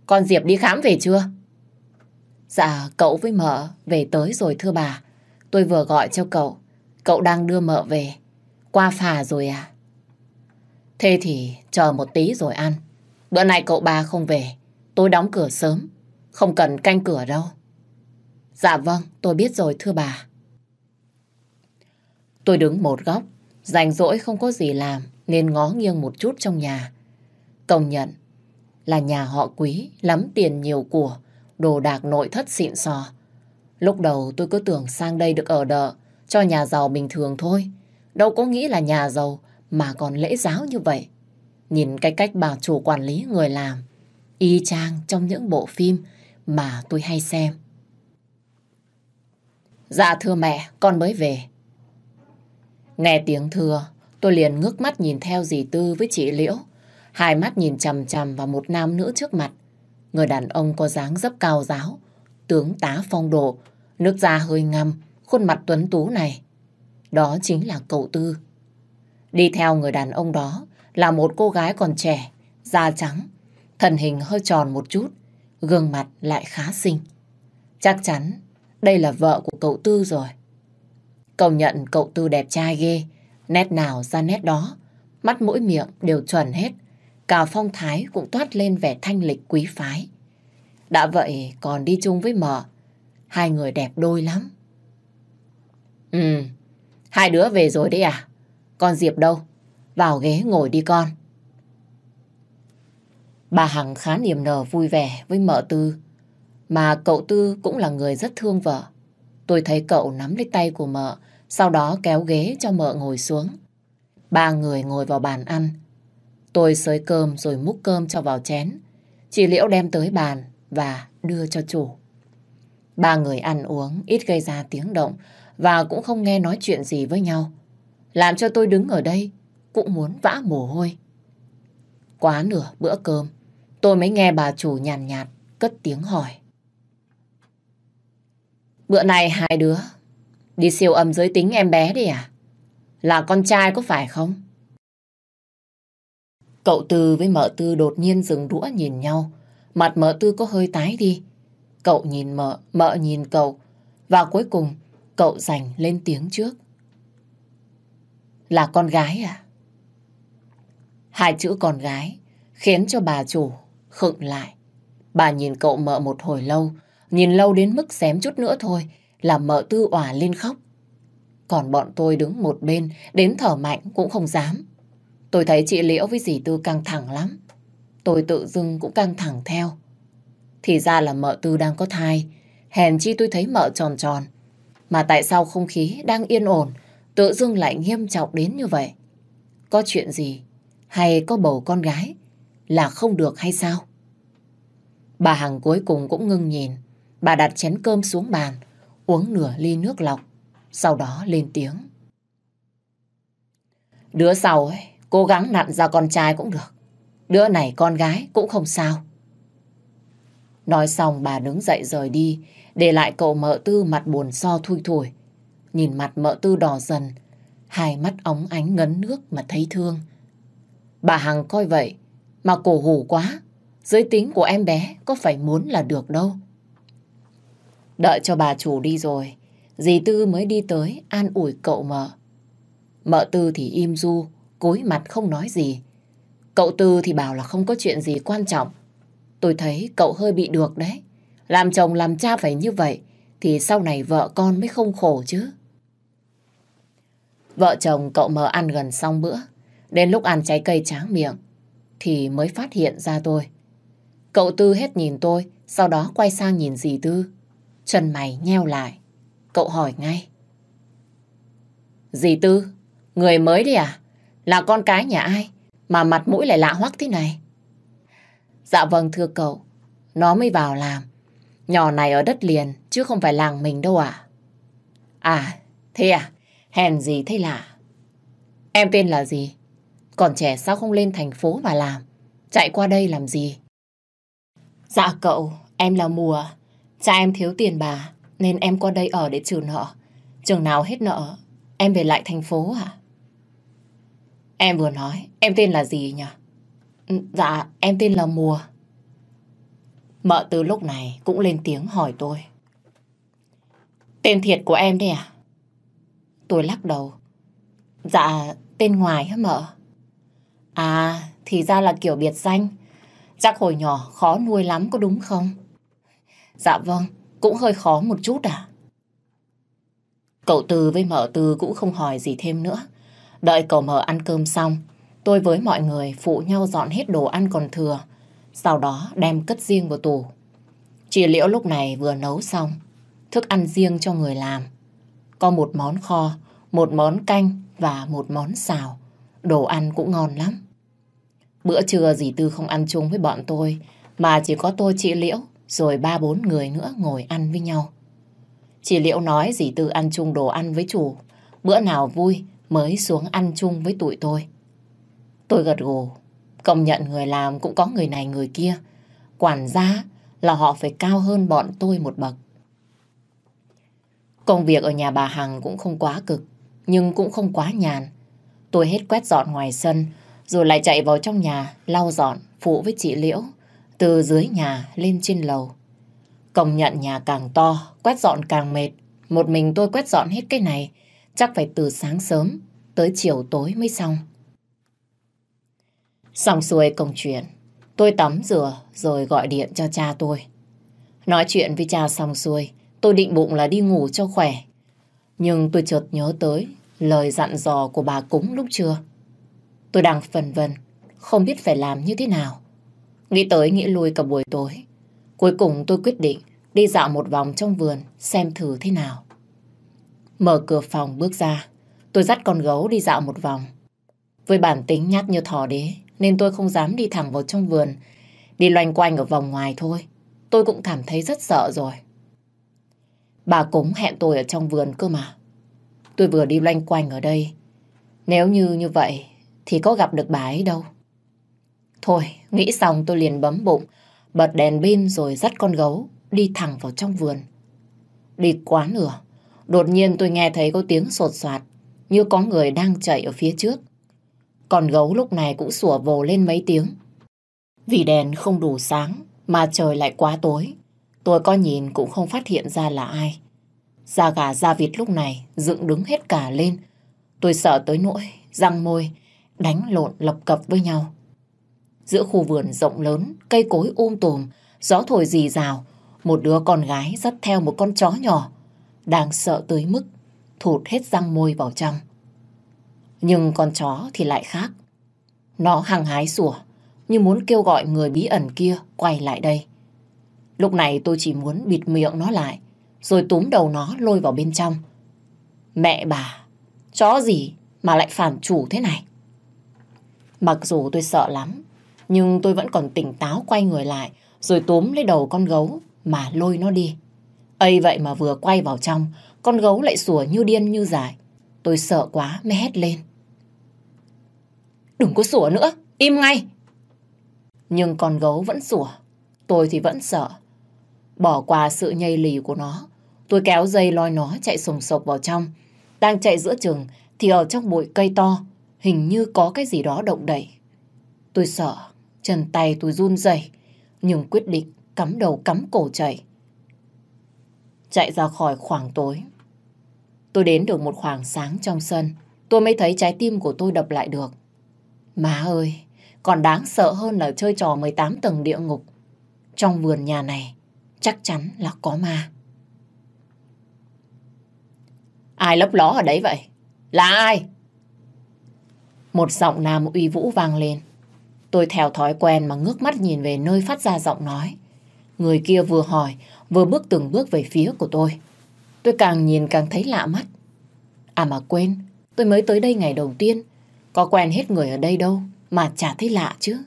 Con Diệp đi khám về chưa? Dạ, cậu với mợ về tới rồi thưa bà. Tôi vừa gọi cho cậu. Cậu đang đưa mợ về. Qua phà rồi à? Thế thì chờ một tí rồi ăn. Bữa nay cậu ba không về. Tôi đóng cửa sớm. Không cần canh cửa đâu. Dạ vâng, tôi biết rồi thưa bà. Tôi đứng một góc, rảnh rỗi không có gì làm nên ngó nghiêng một chút trong nhà. Công nhận, là nhà họ quý, lắm tiền nhiều của, đồ đạc nội thất xịn sò. Lúc đầu tôi cứ tưởng sang đây được ở đợ, cho nhà giàu bình thường thôi. Đâu có nghĩ là nhà giàu mà còn lễ giáo như vậy. Nhìn cái cách bà chủ quản lý người làm, y chang trong những bộ phim mà tôi hay xem. Dạ thưa mẹ, con mới về. Nghe tiếng thưa, tôi liền ngước mắt nhìn theo dì Tư với chị Liễu. Hai mắt nhìn chằm chằm vào một nam nữ trước mặt. Người đàn ông có dáng dấp cao giáo, tướng tá phong độ, nước da hơi ngăm, khuôn mặt tuấn tú này. Đó chính là cậu Tư. Đi theo người đàn ông đó là một cô gái còn trẻ, da trắng, thân hình hơi tròn một chút, gương mặt lại khá xinh. Chắc chắn đây là vợ của cậu Tư rồi. Công nhận cậu Tư đẹp trai ghê, nét nào ra nét đó, mắt mũi miệng đều chuẩn hết, Cả phong thái cũng toát lên vẻ thanh lịch quý phái. Đã vậy còn đi chung với mợ. Hai người đẹp đôi lắm. Ừ, hai đứa về rồi đấy à? Con Diệp đâu? Vào ghế ngồi đi con. Bà Hằng khá niềm nở vui vẻ với mợ Tư. Mà cậu Tư cũng là người rất thương vợ. Tôi thấy cậu nắm lấy tay của mợ, sau đó kéo ghế cho mợ ngồi xuống. Ba người ngồi vào bàn ăn. Tôi xới cơm rồi múc cơm cho vào chén. Chị Liễu đem tới bàn và đưa cho chủ. Ba người ăn uống ít gây ra tiếng động và cũng không nghe nói chuyện gì với nhau. Làm cho tôi đứng ở đây cũng muốn vã mồ hôi. Quá nửa bữa cơm, tôi mới nghe bà chủ nhàn nhạt, nhạt cất tiếng hỏi. Bữa này hai đứa đi siêu âm giới tính em bé đi à? Là con trai có phải không? Cậu Tư với mợ Tư đột nhiên dừng đũa nhìn nhau. Mặt mợ Tư có hơi tái đi. Cậu nhìn mợ, mợ nhìn cậu. Và cuối cùng, cậu giành lên tiếng trước. Là con gái à? Hai chữ con gái khiến cho bà chủ khựng lại. Bà nhìn cậu mợ một hồi lâu, nhìn lâu đến mức xém chút nữa thôi là mợ tư òa lên khóc. Còn bọn tôi đứng một bên, đến thở mạnh cũng không dám. Tôi thấy chị Liễu với dì Tư căng thẳng lắm. Tôi tự dưng cũng căng thẳng theo. Thì ra là mợ Tư đang có thai. Hèn chi tôi thấy mợ tròn tròn. Mà tại sao không khí đang yên ổn, tự dưng lại nghiêm trọng đến như vậy? Có chuyện gì? Hay có bầu con gái? Là không được hay sao? Bà Hằng cuối cùng cũng ngưng nhìn. Bà đặt chén cơm xuống bàn, uống nửa ly nước lọc, sau đó lên tiếng. Đứa sau ấy, cố gắng nặn ra con trai cũng được. Đứa này con gái cũng không sao. Nói xong bà đứng dậy rời đi, để lại cậu mợ tư mặt buồn so thui thủi. Nhìn mặt mợ tư đỏ dần, hai mắt óng ánh ngấn nước mà thấy thương. Bà Hằng coi vậy, mà cổ hủ quá, giới tính của em bé có phải muốn là được đâu. Đợi cho bà chủ đi rồi, dì Tư mới đi tới an ủi cậu mợ. Mợ Tư thì im du, cúi mặt không nói gì. Cậu Tư thì bảo là không có chuyện gì quan trọng. Tôi thấy cậu hơi bị được đấy. Làm chồng làm cha phải như vậy thì sau này vợ con mới không khổ chứ. Vợ chồng cậu mờ ăn gần xong bữa. Đến lúc ăn trái cây tráng miệng thì mới phát hiện ra tôi. Cậu Tư hết nhìn tôi, sau đó quay sang nhìn dì Tư. Chân mày nheo lại. Cậu hỏi ngay. Dì Tư, người mới đi à? Là con cái nhà ai? Mà mặt mũi lại lạ hoắc thế này. Dạ vâng thưa cậu, nó mới vào làm. Nhỏ này ở đất liền, chứ không phải làng mình đâu à? À, thế à? Hèn gì thế là Em tên là gì? Còn trẻ sao không lên thành phố mà làm? Chạy qua đây làm gì? Dạ cậu, em là Mùa. Cha em thiếu tiền bà, nên em qua đây ở để trừ nợ. Chừng nào hết nợ, em về lại thành phố à? Em vừa nói, em tên là gì nhỉ? Ừ, dạ, em tên là Mùa. Mợ từ lúc này cũng lên tiếng hỏi tôi. Tên thiệt của em đấy à? Tôi lắc đầu. Dạ, tên ngoài hả mợ? À, thì ra là kiểu biệt danh. Chắc hồi nhỏ khó nuôi lắm có đúng không? Dạ vâng, cũng hơi khó một chút à? Cậu Tư với mợ Tư cũng không hỏi gì thêm nữa. Đợi cậu mợ ăn cơm xong, tôi với mọi người phụ nhau dọn hết đồ ăn còn thừa, sau đó đem cất riêng vào tủ. Chị Liễu lúc này vừa nấu xong, thức ăn riêng cho người làm. Có một món kho, một món canh và một món xào. Đồ ăn cũng ngon lắm. Bữa trưa dì Tư không ăn chung với bọn tôi, mà chỉ có tôi chị Liễu, rồi ba bốn người nữa ngồi ăn với nhau. Chị Liễu nói dì Tư ăn chung đồ ăn với chủ, bữa nào vui mới xuống ăn chung với tụi tôi. Tôi gật gù, công nhận người làm cũng có người này người kia. Quản gia là họ phải cao hơn bọn tôi một bậc. Công việc ở nhà bà Hằng cũng không quá cực, nhưng cũng không quá nhàn. Tôi hết quét dọn ngoài sân, rồi lại chạy vào trong nhà lau dọn phụ với chị Liễu, từ dưới nhà lên trên lầu. Công nhận nhà càng to, quét dọn càng mệt. Một mình tôi quét dọn hết cái này, chắc phải từ sáng sớm tới chiều tối mới xong. Xong xuôi công chuyện, tôi tắm rửa rồi gọi điện cho cha tôi. Nói chuyện với cha xong xuôi, tôi định bụng là đi ngủ cho khỏe. Nhưng tôi chợt nhớ tới lời dặn dò của bà cúng lúc trưa. Tôi đang phần vân, không biết phải làm như thế nào. Nghĩ tới nghĩ lui cả buổi tối. Cuối cùng tôi quyết định đi dạo một vòng trong vườn xem thử thế nào. Mở cửa phòng bước ra, tôi dắt con gấu đi dạo một vòng. Với bản tính nhát như thỏ đế, nên tôi không dám đi thẳng vào trong vườn. Đi loanh quanh ở vòng ngoài thôi, tôi cũng cảm thấy rất sợ rồi. Bà cúng hẹn tôi ở trong vườn cơ mà. Tôi vừa đi loanh quanh ở đây. Nếu như như vậy, thì có gặp được bà ấy đâu. Thôi, nghĩ xong tôi liền bấm bụng, bật đèn pin rồi dắt con gấu đi thẳng vào trong vườn. Đi quá nửa, đột nhiên tôi nghe thấy có tiếng sột soạt như có người đang chạy ở phía trước còn gấu lúc này cũng sủa vồ lên mấy tiếng. Vì đèn không đủ sáng mà trời lại quá tối, tôi có nhìn cũng không phát hiện ra là ai. Da gà da vịt lúc này dựng đứng hết cả lên. Tôi sợ tới nỗi răng môi đánh lộn lập cập với nhau. Giữa khu vườn rộng lớn, cây cối um tùm, gió thổi rì rào, một đứa con gái dắt theo một con chó nhỏ, đang sợ tới mức thụt hết răng môi vào trong. Nhưng con chó thì lại khác. Nó hăng hái sủa, như muốn kêu gọi người bí ẩn kia quay lại đây. Lúc này tôi chỉ muốn bịt miệng nó lại, rồi túm đầu nó lôi vào bên trong. Mẹ bà, chó gì mà lại phản chủ thế này? Mặc dù tôi sợ lắm, nhưng tôi vẫn còn tỉnh táo quay người lại, rồi túm lấy đầu con gấu mà lôi nó đi. ấy vậy mà vừa quay vào trong, con gấu lại sủa như điên như dại. Tôi sợ quá mới hét lên. Đừng có sủa nữa, im ngay. Nhưng con gấu vẫn sủa, tôi thì vẫn sợ. Bỏ qua sự nhây lì của nó, tôi kéo dây lôi nó chạy sùng sộc vào trong. Đang chạy giữa trường thì ở trong bụi cây to, hình như có cái gì đó động đẩy. Tôi sợ, chân tay tôi run rẩy, nhưng quyết định cắm đầu cắm cổ chạy. Chạy ra khỏi khoảng tối. Tôi đến được một khoảng sáng trong sân, tôi mới thấy trái tim của tôi đập lại được. Má ơi, còn đáng sợ hơn là chơi trò 18 tầng địa ngục. Trong vườn nhà này, chắc chắn là có ma. Ai lấp ló ở đấy vậy? Là ai? Một giọng nam uy vũ vang lên. Tôi theo thói quen mà ngước mắt nhìn về nơi phát ra giọng nói. Người kia vừa hỏi, vừa bước từng bước về phía của tôi. Tôi càng nhìn càng thấy lạ mắt. À mà quên, tôi mới tới đây ngày đầu tiên. Có quen hết người ở đây đâu, mà chả thấy lạ chứ.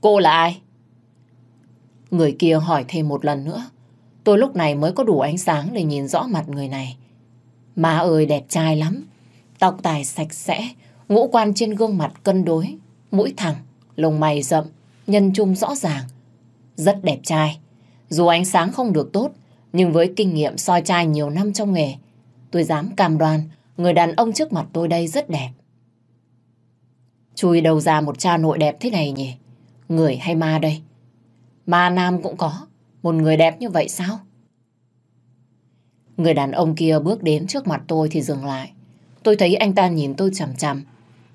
Cô là ai? Người kia hỏi thêm một lần nữa. Tôi lúc này mới có đủ ánh sáng để nhìn rõ mặt người này. Má ơi đẹp trai lắm. Tóc tài sạch sẽ, ngũ quan trên gương mặt cân đối, mũi thẳng, lông mày rậm, nhân trung rõ ràng. Rất đẹp trai. Dù ánh sáng không được tốt, nhưng với kinh nghiệm soi trai nhiều năm trong nghề, tôi dám cam đoan người đàn ông trước mặt tôi đây rất đẹp. Chui đầu ra một cha nội đẹp thế này nhỉ? Người hay ma đây? Ma nam cũng có, một người đẹp như vậy sao? Người đàn ông kia bước đến trước mặt tôi thì dừng lại. Tôi thấy anh ta nhìn tôi chằm chằm.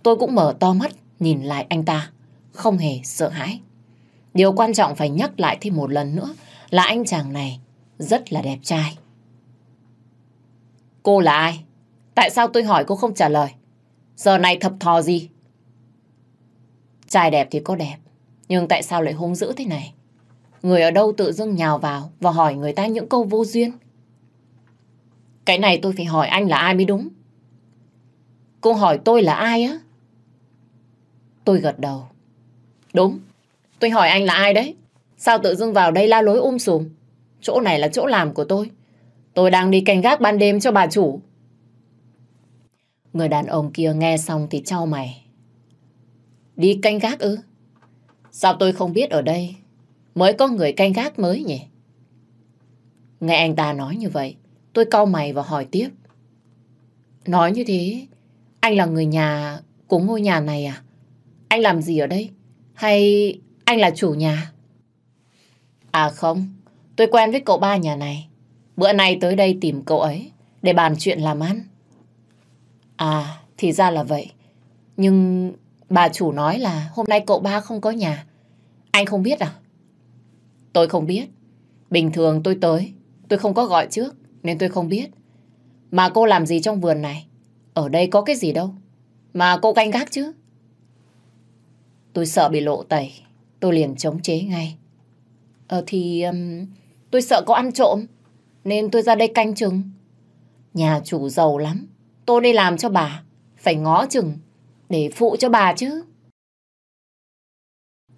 Tôi cũng mở to mắt nhìn lại anh ta. Không hề sợ hãi. Điều quan trọng phải nhắc lại thêm một lần nữa là anh chàng này rất là đẹp trai. Cô là ai? Tại sao tôi hỏi cô không trả lời? Giờ này thập thò gì? Trai đẹp thì có đẹp, nhưng tại sao lại hung dữ thế này? Người ở đâu tự dưng nhào vào và hỏi người ta những câu vô duyên? Cái này tôi phải hỏi anh là ai mới đúng. Cô hỏi tôi là ai á? Tôi gật đầu. Đúng, tôi hỏi anh là ai đấy? Sao tự dưng vào đây la lối um sùm? Chỗ này là chỗ làm của tôi. Tôi đang đi canh gác ban đêm cho bà chủ. Người đàn ông kia nghe xong thì trao mày. Đi canh gác ư? Sao tôi không biết ở đây mới có người canh gác mới nhỉ? Nghe anh ta nói như vậy, tôi cau mày và hỏi tiếp. Nói như thế, anh là người nhà của ngôi nhà này à? Anh làm gì ở đây? Hay anh là chủ nhà? À không, tôi quen với cậu ba nhà này. Bữa nay tới đây tìm cậu ấy để bàn chuyện làm ăn. À, thì ra là vậy. Nhưng bà chủ nói là hôm nay cậu ba không có nhà. Anh không biết à? Tôi không biết. Bình thường tôi tới, tôi không có gọi trước, nên tôi không biết. Mà cô làm gì trong vườn này? Ở đây có cái gì đâu. Mà cô canh gác chứ. Tôi sợ bị lộ tẩy. Tôi liền chống chế ngay. Ờ thì... Um, tôi sợ có ăn trộm. nên tôi ra đây canh chừng. Nhà chủ giàu lắm, tôi đi làm cho bà, phải ngó chừng để phụ cho bà chứ.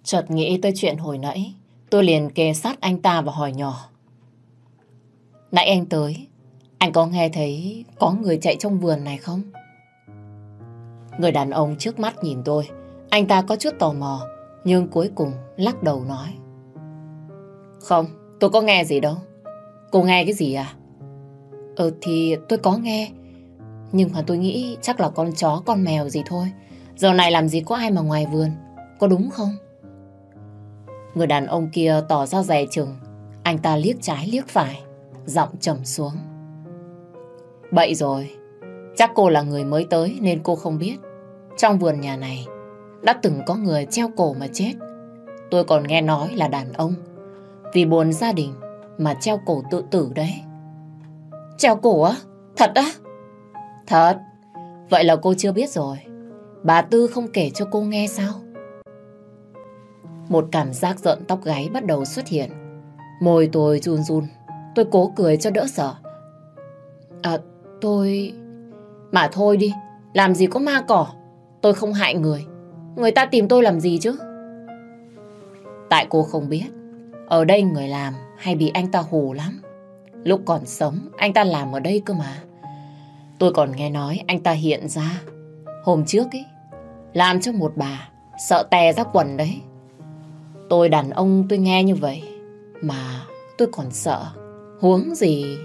Chợt nghĩ tới chuyện hồi nãy, tôi liền kề sát anh ta và hỏi nhỏ. Nãy anh tới, anh có nghe thấy có người chạy trong vườn này không? Người đàn ông trước mắt nhìn tôi, anh ta có chút tò mò, nhưng cuối cùng lắc đầu nói. Không, tôi có nghe gì đâu. Cô nghe cái gì à? ờ thì tôi có nghe, nhưng mà tôi nghĩ chắc là con chó, con mèo gì thôi. Giờ này làm gì có ai mà ngoài vườn, có đúng không? Người đàn ông kia tỏ ra dè chừng, anh ta liếc trái liếc phải, giọng trầm xuống. Bậy rồi, chắc cô là người mới tới nên cô không biết. Trong vườn nhà này đã từng có người treo cổ mà chết. Tôi còn nghe nói là đàn ông. Vì buồn gia đình mà treo cổ tự tử đấy. Treo cổ á? Thật á? Thật. Vậy là cô chưa biết rồi. Bà Tư không kể cho cô nghe sao? Một cảm giác giận tóc gáy bắt đầu xuất hiện. Môi tôi run run. Tôi cố cười cho đỡ sợ. À, tôi... Mà thôi đi, làm gì có ma cỏ. Tôi không hại người. Người ta tìm tôi làm gì chứ? Tại cô không biết. Ở đây người làm hay bị anh ta hù lắm. Lúc còn sống, anh ta làm ở đây cơ mà. Tôi còn nghe nói anh ta hiện ra. Hôm trước ấy, làm cho một bà sợ tè ra quần đấy. Tôi đàn ông tôi nghe như vậy mà tôi còn sợ. Huống gì?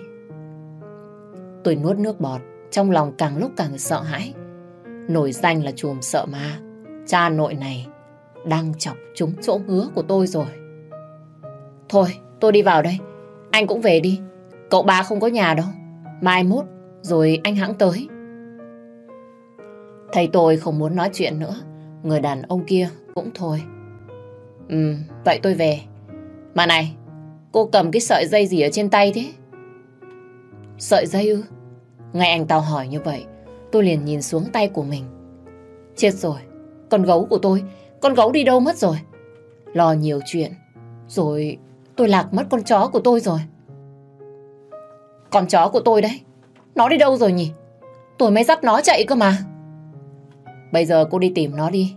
Tôi nuốt nước bọt, trong lòng càng lúc càng sợ hãi. Nổi danh là chùm sợ ma. Cha nội này đang chọc trúng chỗ ngứa của tôi rồi. Thôi, tôi đi vào đây. Anh cũng về đi. Cậu ba không có nhà đâu. Mai mốt, rồi anh hãng tới. Thầy tôi không muốn nói chuyện nữa. Người đàn ông kia cũng thôi. Ừ, vậy tôi về. Mà này, cô cầm cái sợi dây gì ở trên tay thế? Sợi dây ư? Nghe anh tao hỏi như vậy, tôi liền nhìn xuống tay của mình. Chết rồi, con gấu của tôi, con gấu đi đâu mất rồi? Lo nhiều chuyện, rồi tôi lạc mất con chó của tôi rồi. Con chó của tôi đấy, nó đi đâu rồi nhỉ? Tôi mới dắt nó chạy cơ mà. Bây giờ cô đi tìm nó đi,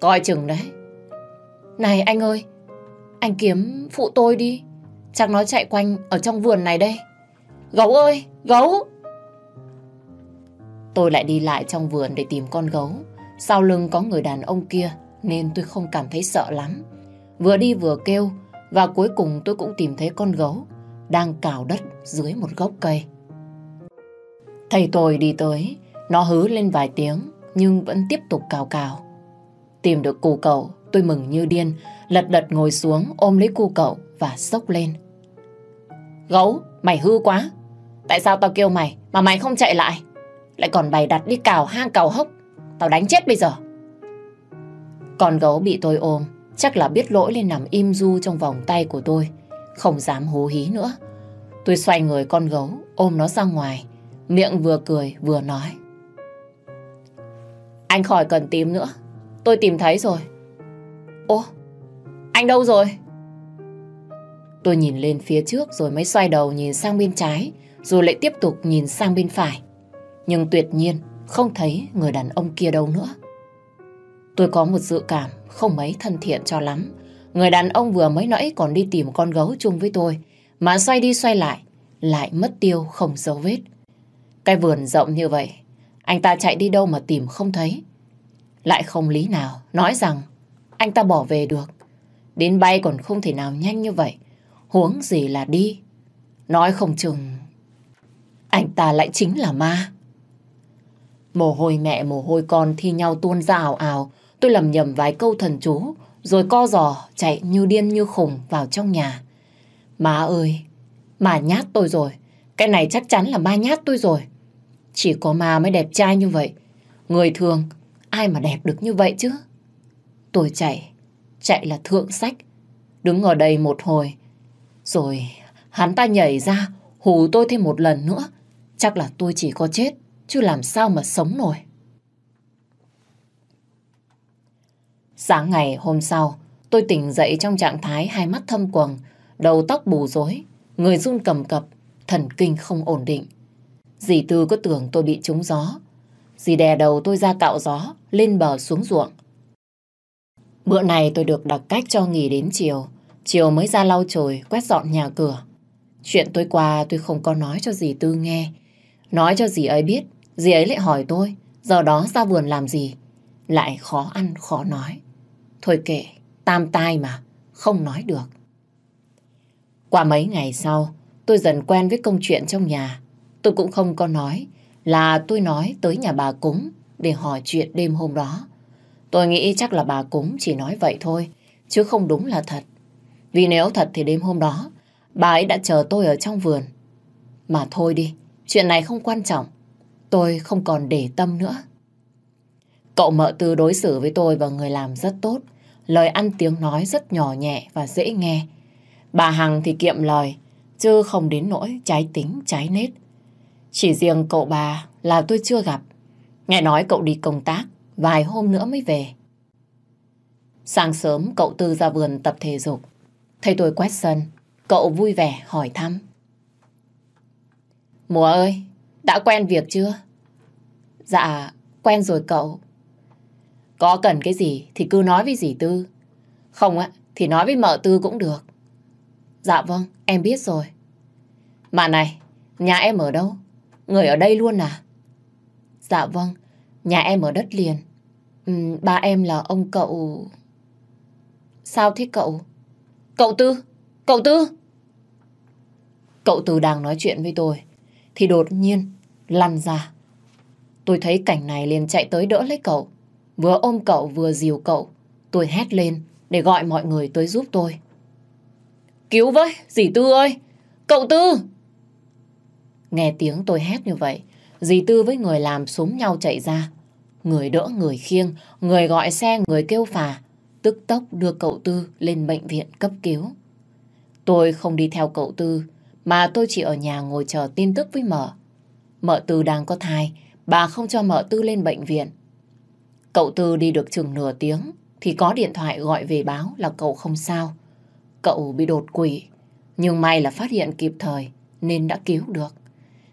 coi chừng đấy. Này anh ơi, anh kiếm phụ tôi đi. Chắc nó chạy quanh ở trong vườn này đây. Gấu ơi, gấu! Tôi lại đi lại trong vườn để tìm con gấu. Sau lưng có người đàn ông kia nên tôi không cảm thấy sợ lắm. Vừa đi vừa kêu và cuối cùng tôi cũng tìm thấy con gấu đang cào đất dưới một gốc cây. Thầy tôi đi tới, nó hứ lên vài tiếng nhưng vẫn tiếp tục cào cào. Tìm được cù cậu, tôi mừng như điên, lật đật ngồi xuống ôm lấy cu cậu và sốc lên. Gấu, mày hư quá. Tại sao tao kêu mày mà mày không chạy lại? Lại còn bày đặt đi cào hang cào hốc. Tao đánh chết bây giờ. Con gấu bị tôi ôm, chắc là biết lỗi lên nằm im du trong vòng tay của tôi. Không dám hú hí nữa. Tôi xoay người con gấu, ôm nó ra ngoài. Miệng vừa cười vừa nói. Anh khỏi cần tìm nữa. Tôi tìm thấy rồi. Ô, anh đâu rồi? Tôi nhìn lên phía trước rồi mới xoay đầu nhìn sang bên trái, rồi lại tiếp tục nhìn sang bên phải. Nhưng tuyệt nhiên không thấy người đàn ông kia đâu nữa. Tôi có một dự cảm không mấy thân thiện cho lắm. Người đàn ông vừa mới nãy còn đi tìm con gấu chung với tôi, mà xoay đi xoay lại, lại mất tiêu không dấu vết. Cái vườn rộng như vậy, anh ta chạy đi đâu mà tìm không thấy. Lại không lý nào nói rằng anh ta bỏ về được. Đến bay còn không thể nào nhanh như vậy. Huống gì là đi. Nói không chừng... Anh ta lại chính là ma. Mồ hôi mẹ mồ hôi con thi nhau tuôn ra ảo ảo. Tôi lầm nhầm vài câu thần chú. Rồi co giò chạy như điên như khùng vào trong nhà. Má ơi! Mà nhát tôi rồi. Cái này chắc chắn là ma nhát tôi rồi. Chỉ có ma mới đẹp trai như vậy. Người thường, ai mà đẹp được như vậy chứ? Tôi chạy, chạy là thượng sách. Đứng ở đây một hồi, rồi hắn ta nhảy ra, hù tôi thêm một lần nữa. Chắc là tôi chỉ có chết, chứ làm sao mà sống nổi. Sáng ngày hôm sau, tôi tỉnh dậy trong trạng thái hai mắt thâm quầng, đầu tóc bù rối, người run cầm cập. thần kinh không ổn định. Dì Tư có tưởng tôi bị trúng gió. Dì đè đầu tôi ra cạo gió, lên bờ xuống ruộng. Bữa này tôi được đặt cách cho nghỉ đến chiều. Chiều mới ra lau chồi, quét dọn nhà cửa. Chuyện tôi qua tôi không có nói cho dì Tư nghe. Nói cho dì ấy biết, dì ấy lại hỏi tôi, giờ đó ra vườn làm gì? Lại khó ăn, khó nói. Thôi kệ, tam tai mà, không nói được. Qua mấy ngày sau, tôi dần quen với công chuyện trong nhà. Tôi cũng không có nói là tôi nói tới nhà bà cúng để hỏi chuyện đêm hôm đó. Tôi nghĩ chắc là bà cúng chỉ nói vậy thôi, chứ không đúng là thật. Vì nếu thật thì đêm hôm đó, bà ấy đã chờ tôi ở trong vườn. Mà thôi đi, chuyện này không quan trọng. Tôi không còn để tâm nữa. Cậu mợ tư đối xử với tôi và người làm rất tốt. Lời ăn tiếng nói rất nhỏ nhẹ và dễ nghe. Bà Hằng thì kiệm lời, chứ không đến nỗi trái tính, trái nết. Chỉ riêng cậu bà là tôi chưa gặp. Nghe nói cậu đi công tác, vài hôm nữa mới về. Sáng sớm cậu Tư ra vườn tập thể dục. Thấy tôi quét sân, cậu vui vẻ hỏi thăm. Mùa ơi, đã quen việc chưa? Dạ, quen rồi cậu. Có cần cái gì thì cứ nói với dì Tư. Không ạ thì nói với mợ Tư cũng được. Dạ vâng, em biết rồi. Mà này, nhà em ở đâu? Người ở đây luôn à? Dạ vâng, nhà em ở đất liền. Ừ, ba em là ông cậu... Sao thế cậu? Cậu Tư! Cậu Tư! Cậu Tư đang nói chuyện với tôi, thì đột nhiên lăn ra. Tôi thấy cảnh này liền chạy tới đỡ lấy cậu. Vừa ôm cậu vừa dìu cậu. Tôi hét lên để gọi mọi người tới giúp tôi. Cứu với, dì Tư ơi! Cậu Tư! Nghe tiếng tôi hét như vậy, dì Tư với người làm súng nhau chạy ra. Người đỡ người khiêng, người gọi xe, người kêu phà. Tức tốc đưa cậu Tư lên bệnh viện cấp cứu. Tôi không đi theo cậu Tư, mà tôi chỉ ở nhà ngồi chờ tin tức với mợ. Mợ Tư đang có thai, bà không cho mợ Tư lên bệnh viện. Cậu Tư đi được chừng nửa tiếng, thì có điện thoại gọi về báo là cậu không sao. Cậu bị đột quỵ, nhưng may là phát hiện kịp thời nên đã cứu được.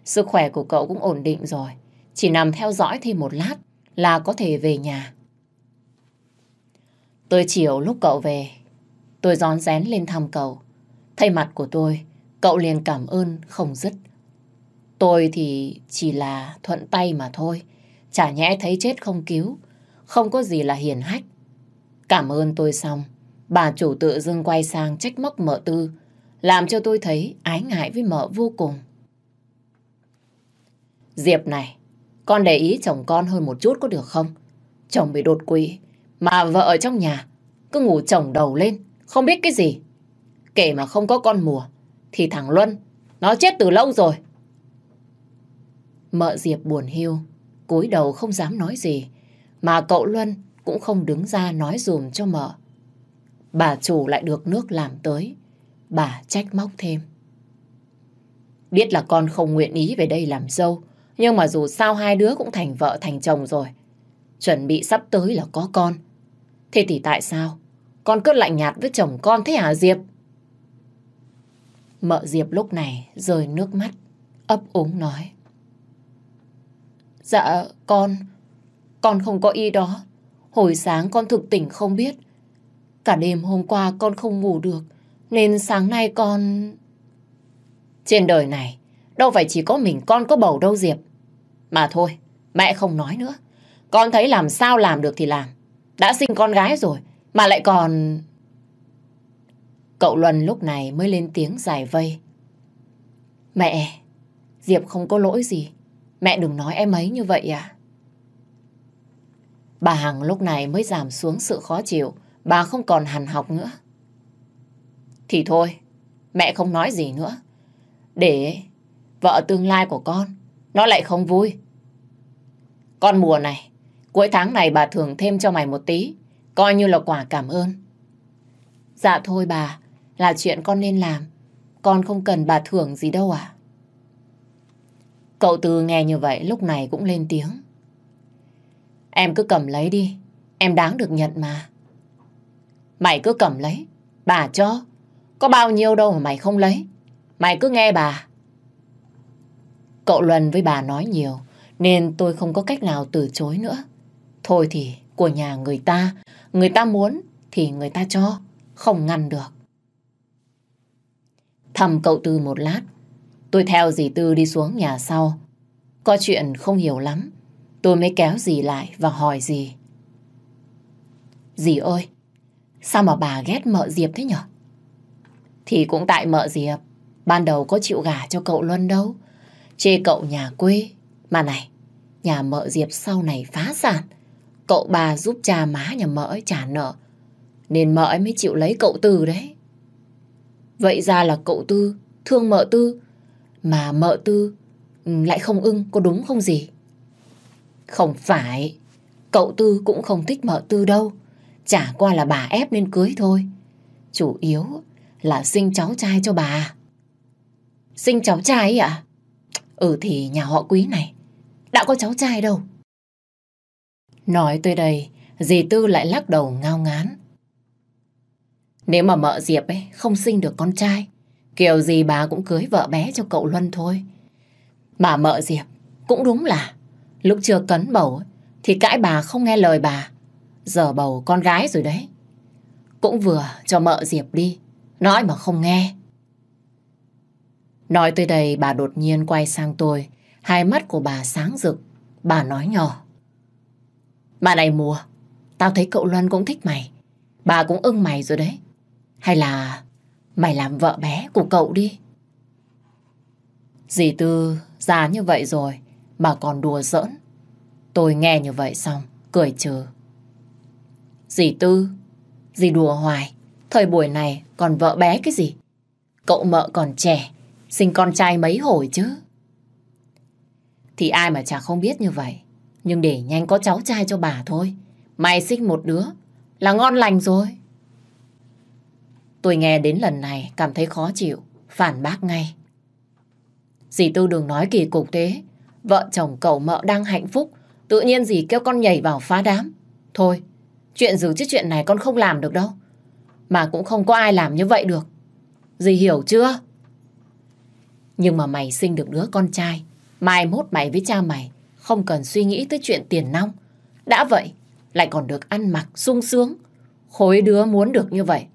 Sức khỏe của cậu cũng ổn định rồi, chỉ nằm theo dõi thêm một lát là có thể về nhà. Tôi chiều lúc cậu về, tôi rón rén lên thăm cậu. Thay mặt của tôi, cậu liền cảm ơn không dứt. Tôi thì chỉ là thuận tay mà thôi, chả nhẽ thấy chết không cứu, không có gì là hiền hách. Cảm ơn tôi xong, bà chủ tự dưng quay sang trách móc mợ tư, làm cho tôi thấy ái ngại với mợ vô cùng. Diệp này, con để ý chồng con hơn một chút có được không? Chồng bị đột quỵ, mà vợ ở trong nhà cứ ngủ chồng đầu lên, không biết cái gì. Kể mà không có con mùa, thì thằng Luân, nó chết từ lâu rồi. Mợ Diệp buồn hiu, cúi đầu không dám nói gì, mà cậu Luân cũng không đứng ra nói dùm cho mợ. Bà chủ lại được nước làm tới, bà trách móc thêm. Biết là con không nguyện ý về đây làm dâu, nhưng mà dù sao hai đứa cũng thành vợ thành chồng rồi. Chuẩn bị sắp tới là có con. Thế thì tại sao? Con cứ lạnh nhạt với chồng con thế hả Diệp? Mợ Diệp lúc này rơi nước mắt, ấp úng nói. Dạ, con... Con không có ý đó. Hồi sáng con thực tỉnh không biết. Cả đêm hôm qua con không ngủ được. Nên sáng nay con... Trên đời này, đâu phải chỉ có mình con có bầu đâu Diệp. Mà thôi, mẹ không nói nữa. Con thấy làm sao làm được thì làm. Đã sinh con gái rồi, mà lại còn... Cậu Luân lúc này mới lên tiếng giải vây. Mẹ, Diệp không có lỗi gì. Mẹ đừng nói em ấy như vậy à? Bà Hằng lúc này mới giảm xuống sự khó chịu. Bà không còn hằn học nữa. Thì thôi, mẹ không nói gì nữa. Để vợ tương lai của con, nó lại không vui. Con mùa này, cuối tháng này bà thưởng thêm cho mày một tí, coi như là quả cảm ơn. Dạ thôi bà, là chuyện con nên làm. Con không cần bà thưởng gì đâu à. Cậu Tư nghe như vậy lúc này cũng lên tiếng. Em cứ cầm lấy đi, em đáng được nhận mà. Mày cứ cầm lấy, bà cho. Có bao nhiêu đâu mà mày không lấy. Mày cứ nghe bà. Cậu Luân với bà nói nhiều, nên tôi không có cách nào từ chối nữa. Thôi thì của nhà người ta, người ta muốn thì người ta cho, không ngăn được. thầm cậu Tư một lát, tôi theo dì Tư đi xuống nhà sau. Có chuyện không hiểu lắm, tôi mới kéo dì lại và hỏi dì. Dì ơi, sao mà bà ghét mợ Diệp thế nhở? Thì cũng tại mợ Diệp, ban đầu có chịu gả cho cậu Luân đâu. Chê cậu nhà quê. Mà này, nhà mợ Diệp sau này phá sản. Cậu bà giúp cha má nhà mợ ấy trả nợ. Nên mợ ấy mới chịu lấy cậu Tư đấy. Vậy ra là cậu Tư thương mợ Tư. Mà mợ Tư ừ, lại không ưng, có đúng không gì? Không phải. Cậu Tư cũng không thích mợ Tư đâu. Chả qua là bà ép nên cưới thôi. Chủ yếu là sinh cháu trai cho bà. Sinh cháu trai ấy ạ? Ừ thì nhà họ quý này đã có cháu trai đâu. Nói tới đây, dì Tư lại lắc đầu ngao ngán. Nếu mà mợ Diệp ấy không sinh được con trai, kiểu gì bà cũng cưới vợ bé cho cậu Luân thôi. Mà mợ Diệp cũng đúng là lúc chưa cấn bầu thì cãi bà không nghe lời bà. Giờ bầu con gái rồi đấy. Cũng vừa cho mợ Diệp đi, nói mà không nghe. Nói tới đây bà đột nhiên quay sang tôi, hai mắt của bà sáng rực. Bà nói nhỏ. Bà này mùa, tao thấy cậu Luân cũng thích mày. Bà cũng ưng mày rồi đấy. Hay là mày làm vợ bé của cậu đi. Dì Tư già như vậy rồi mà còn đùa giỡn. Tôi nghe như vậy xong, cười trừ. Dì Tư, dì đùa hoài. Thời buổi này còn vợ bé cái gì? Cậu mợ còn trẻ, sinh con trai mấy hồi chứ. Thì ai mà chả không biết như vậy. Nhưng để nhanh có cháu trai cho bà thôi. Mày sinh một đứa là ngon lành rồi. Tôi nghe đến lần này cảm thấy khó chịu, phản bác ngay. Dì Tư đừng nói kỳ cục thế. Vợ chồng cậu mợ đang hạnh phúc, tự nhiên dì kêu con nhảy vào phá đám. Thôi, chuyện dù chứ chuyện này con không làm được đâu. Mà cũng không có ai làm như vậy được. Dì hiểu chưa? Nhưng mà mày sinh được đứa con trai, mai mốt mày với cha mày không cần suy nghĩ tới chuyện tiền nong. Đã vậy, lại còn được ăn mặc sung sướng. Khối đứa muốn được như vậy,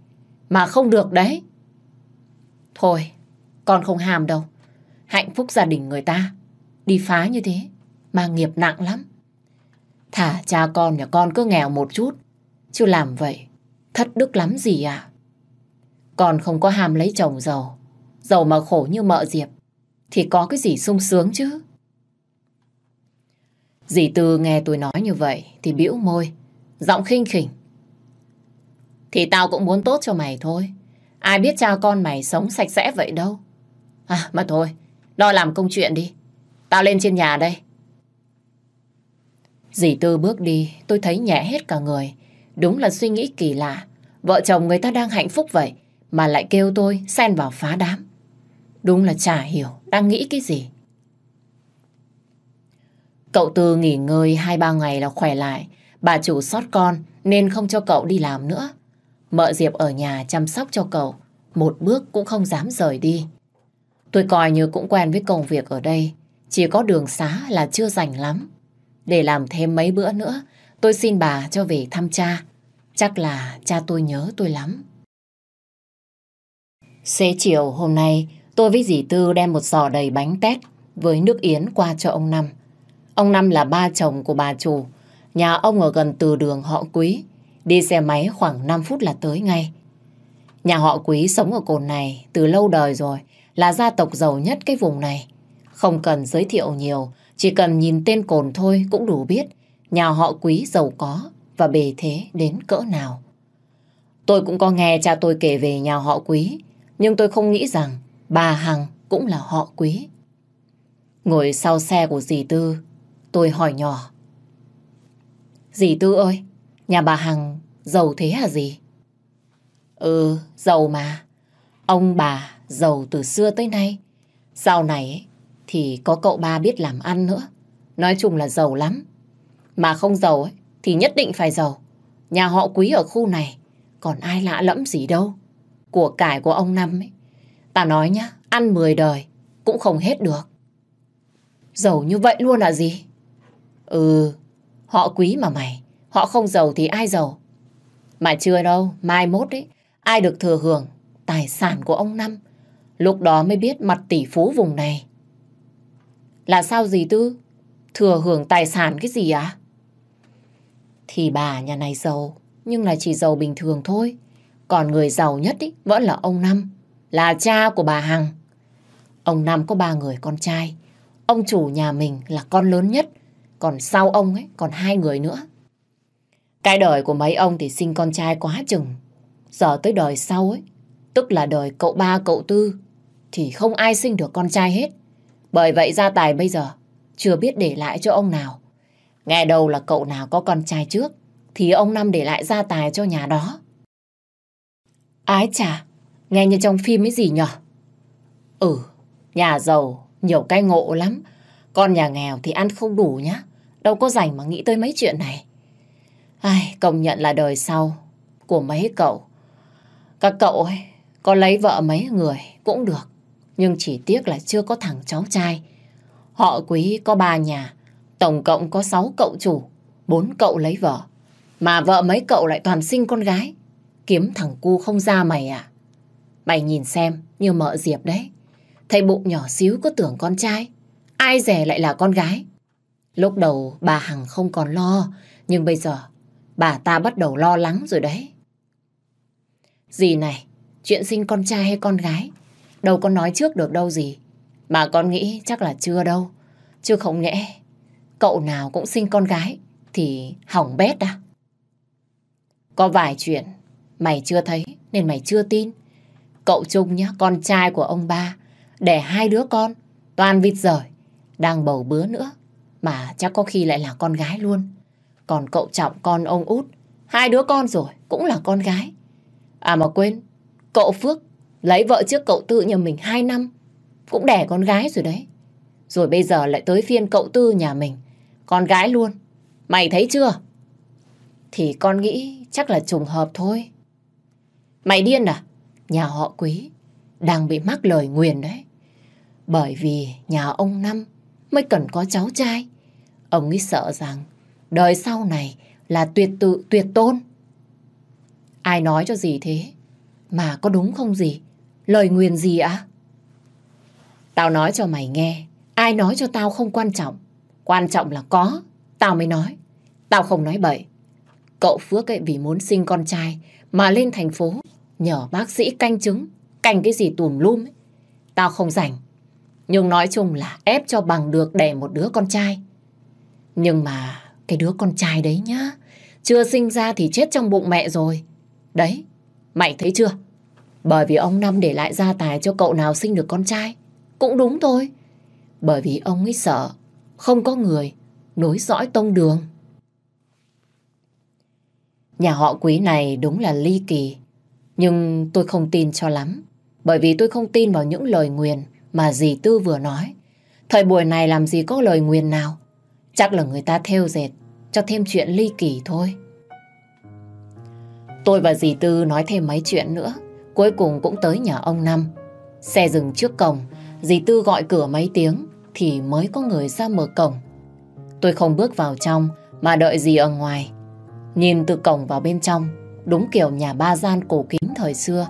mà không được đấy. Thôi, con không hàm đâu. Hạnh phúc gia đình người ta, đi phá như thế, mà nghiệp nặng lắm. Thả cha con nhà con cứ nghèo một chút, chứ làm vậy, thất đức lắm gì à. Con không có ham lấy chồng giàu, giàu mà khổ như mợ Diệp, thì có cái gì sung sướng chứ. Dì Tư nghe tôi nói như vậy thì bĩu môi, giọng khinh khỉnh. Thì tao cũng muốn tốt cho mày thôi. Ai biết cha con mày sống sạch sẽ vậy đâu. À mà thôi, lo làm công chuyện đi. Tao lên trên nhà đây. Dì Tư bước đi, tôi thấy nhẹ hết cả người. Đúng là suy nghĩ kỳ lạ. Vợ chồng người ta đang hạnh phúc vậy, mà lại kêu tôi xen vào phá đám. Đúng là chả hiểu đang nghĩ cái gì. Cậu Tư nghỉ ngơi hai ba ngày là khỏe lại. Bà chủ sót con nên không cho cậu đi làm nữa. Mợ Diệp ở nhà chăm sóc cho cậu. Một bước cũng không dám rời đi. Tôi coi như cũng quen với công việc ở đây. Chỉ có đường xá là chưa rảnh lắm. Để làm thêm mấy bữa nữa, tôi xin bà cho về thăm cha. Chắc là cha tôi nhớ tôi lắm. Xế chiều hôm nay, tôi với dì Tư đem một giò đầy bánh tét với nước yến qua cho ông Năm. Ông Năm là ba chồng của bà chủ. Nhà ông ở gần từ đường họ Quý. Đi xe máy khoảng 5 phút là tới ngay. Nhà họ Quý sống ở cồn này từ lâu đời rồi, là gia tộc giàu nhất cái vùng này. Không cần giới thiệu nhiều, chỉ cần nhìn tên cồn thôi cũng đủ biết nhà họ Quý giàu có và bề thế đến cỡ nào. Tôi cũng có nghe cha tôi kể về nhà họ Quý, nhưng tôi không nghĩ rằng bà Hằng cũng là họ Quý. Ngồi sau xe của dì Tư, tôi hỏi nhỏ. Dì Tư ơi, nhà bà Hằng giàu thế hả dì? Ừ, giàu mà. Ông bà giàu từ xưa tới nay. Sau này thì có cậu ba biết làm ăn nữa. Nói chung là giàu lắm. Mà không giàu ấy, thì nhất định phải giàu. Nhà họ quý ở khu này, còn ai lạ lẫm gì đâu. Của cải của ông Năm ấy. Ta nói nhá, ăn 10 đời cũng không hết được. Giàu như vậy luôn là gì? Ừ, họ quý mà mày. Họ không giàu thì ai giàu? Mà chưa đâu, mai mốt ấy, ai được thừa hưởng tài sản của ông Năm. Lúc đó mới biết mặt tỷ phú vùng này. Là sao gì Tư? Thừa hưởng tài sản cái gì à? Thì bà nhà này giàu, nhưng là chỉ giàu bình thường thôi. Còn người giàu nhất ý, vẫn là ông Năm, là cha của bà Hằng. Ông Năm có ba người con trai. Ông chủ nhà mình là con lớn nhất, còn sau ông ấy còn hai người nữa. Cái đời của mấy ông thì sinh con trai quá chừng. Giờ tới đời sau ấy, tức là đời cậu ba cậu tư, thì không ai sinh được con trai hết. Bởi vậy gia tài bây giờ chưa biết để lại cho ông nào. Nghe đầu là cậu nào có con trai trước, thì ông Năm để lại gia tài cho nhà đó. Ái chà, nghe như trong phim ấy gì nhở? Ừ, nhà giàu, nhiều cái ngộ lắm. Con nhà nghèo thì ăn không đủ nhá. Đâu có rảnh mà nghĩ tới mấy chuyện này. Ai, công nhận là đời sau của mấy cậu. Các cậu ấy có lấy vợ mấy người cũng được. Nhưng chỉ tiếc là chưa có thằng cháu trai. Họ quý có ba nhà. Tổng cộng có sáu cậu chủ. Bốn cậu lấy vợ. Mà vợ mấy cậu lại toàn sinh con gái. Kiếm thằng cu không ra mày à? Mày nhìn xem như mợ Diệp đấy. Thấy bụng nhỏ xíu có tưởng con trai. Ai rẻ lại là con gái. Lúc đầu bà Hằng không còn lo. Nhưng bây giờ bà ta bắt đầu lo lắng rồi đấy. gì này, chuyện sinh con trai hay con gái, đâu có nói trước được đâu gì. Mà con nghĩ chắc là chưa đâu. Chứ không nhẽ, cậu nào cũng sinh con gái thì hỏng bét à? Có vài chuyện mày chưa thấy nên mày chưa tin. Cậu Trung nhá, con trai của ông ba, để hai đứa con, toàn vịt rời, đang bầu bứa nữa. Mà chắc có khi lại là con gái luôn. Còn cậu Trọng con ông út, hai đứa con rồi, cũng là con gái. À mà quên, cậu Phước lấy vợ trước cậu Tư nhà mình hai năm, cũng đẻ con gái rồi đấy. Rồi bây giờ lại tới phiên cậu Tư nhà mình, con gái luôn. Mày thấy chưa? Thì con nghĩ chắc là trùng hợp thôi. Mày điên à? Nhà họ quý đang bị mắc lời nguyền đấy. Bởi vì nhà ông Năm mới cần có cháu trai. Ông ấy sợ rằng đời sau này là tuyệt tự, tuyệt tôn. Ai nói cho gì thế? Mà có đúng không gì? Lời nguyền gì ạ? Tao nói cho mày nghe. Ai nói cho tao không quan trọng. Quan trọng là có. Tao mới nói. Tao không nói bậy. Cậu Phước ấy vì muốn sinh con trai mà lên thành phố nhờ bác sĩ canh chứng. Canh cái gì tùm lum ấy. Tao không rảnh. Nhưng nói chung là ép cho bằng được đẻ một đứa con trai. Nhưng mà cái đứa con trai đấy nhá. Chưa sinh ra thì chết trong bụng mẹ rồi. Đấy, mày thấy chưa? Bởi vì ông Năm để lại gia tài cho cậu nào sinh được con trai. Cũng đúng thôi. Bởi vì ông ấy sợ không có người nối dõi tông đường. Nhà họ quý này đúng là ly kỳ. Nhưng tôi không tin cho lắm. Bởi vì tôi không tin vào những lời nguyền mà dì Tư vừa nói. Thời buổi này làm gì có lời nguyền nào. Chắc là người ta theo dệt cho thêm chuyện ly kỳ thôi. Tôi và dì Tư nói thêm mấy chuyện nữa. Cuối cùng cũng tới nhà ông Năm. Xe dừng trước cổng, dì Tư gọi cửa mấy tiếng thì mới có người ra mở cổng. Tôi không bước vào trong mà đợi dì ở ngoài. Nhìn từ cổng vào bên trong, đúng kiểu nhà ba gian cổ kính thời xưa.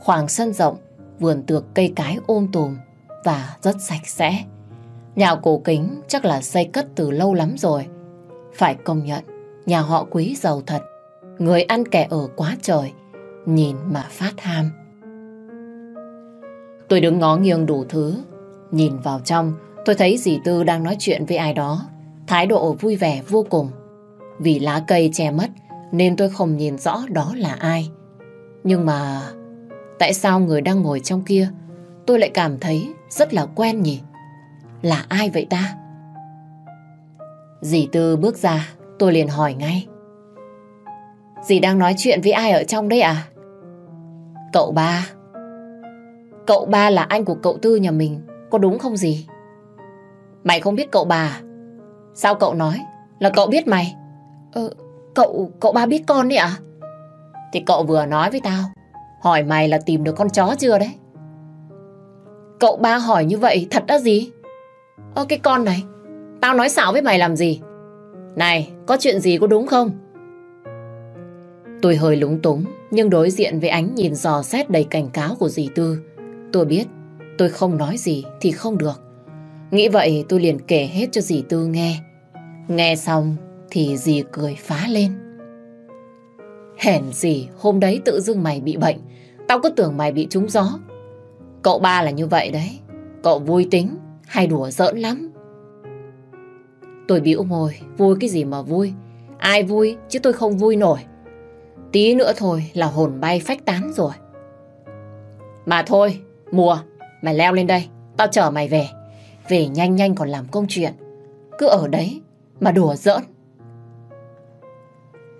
Khoảng sân rộng, vườn tược cây cái ôm tùm và rất sạch sẽ. Nhà cổ kính chắc là xây cất từ lâu lắm rồi. Phải công nhận, nhà họ quý giàu thật. Người ăn kẻ ở quá trời, nhìn mà phát ham. Tôi đứng ngó nghiêng đủ thứ, nhìn vào trong, tôi thấy dì Tư đang nói chuyện với ai đó, thái độ vui vẻ vô cùng. Vì lá cây che mất nên tôi không nhìn rõ đó là ai. Nhưng mà tại sao người đang ngồi trong kia tôi lại cảm thấy rất là quen nhỉ? Là ai vậy ta? Dì Tư bước ra, tôi liền hỏi ngay. Dì đang nói chuyện với ai ở trong đây à? Cậu ba. Cậu ba là anh của cậu Tư nhà mình, có đúng không dì? Mày không biết cậu bà à? Sao cậu nói? Là cậu biết mày? Ờ, cậu, cậu ba biết con đấy à? Thì cậu vừa nói với tao, hỏi mày là tìm được con chó chưa đấy? Cậu ba hỏi như vậy thật á gì? Ơ cái con này, tao nói xạo với mày làm gì? Này, có chuyện gì có đúng không? Tôi hơi lúng túng, nhưng đối diện với ánh nhìn dò xét đầy cảnh cáo của dì Tư, tôi biết tôi không nói gì thì không được. Nghĩ vậy tôi liền kể hết cho dì Tư nghe. Nghe xong thì dì cười phá lên. Hèn gì hôm đấy tự dưng mày bị bệnh, tao cứ tưởng mày bị trúng gió. Cậu ba là như vậy đấy, cậu vui tính hay đùa giỡn lắm. Tôi bĩu môi, vui cái gì mà vui, ai vui chứ tôi không vui nổi. Tí nữa thôi là hồn bay phách tán rồi. Mà thôi, mùa, mày leo lên đây, tao chờ mày về. Về nhanh nhanh còn làm công chuyện. Cứ ở đấy mà đùa giỡn.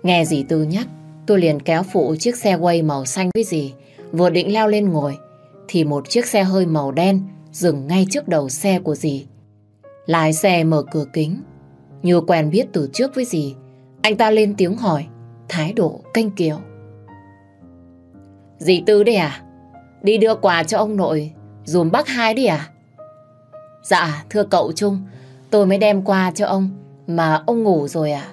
Nghe dì Tư nhắc, tôi liền kéo phụ chiếc xe quay màu xanh với dì. Vừa định leo lên ngồi, thì một chiếc xe hơi màu đen dừng ngay trước đầu xe của dì. Lái xe mở cửa kính. Như quen biết từ trước với dì, anh ta lên tiếng hỏi thái độ canh kiều. Dì Tư đây à? Đi đưa quà cho ông nội, dùm bác hai đi à? Dạ, thưa cậu Trung, tôi mới đem qua cho ông, mà ông ngủ rồi à?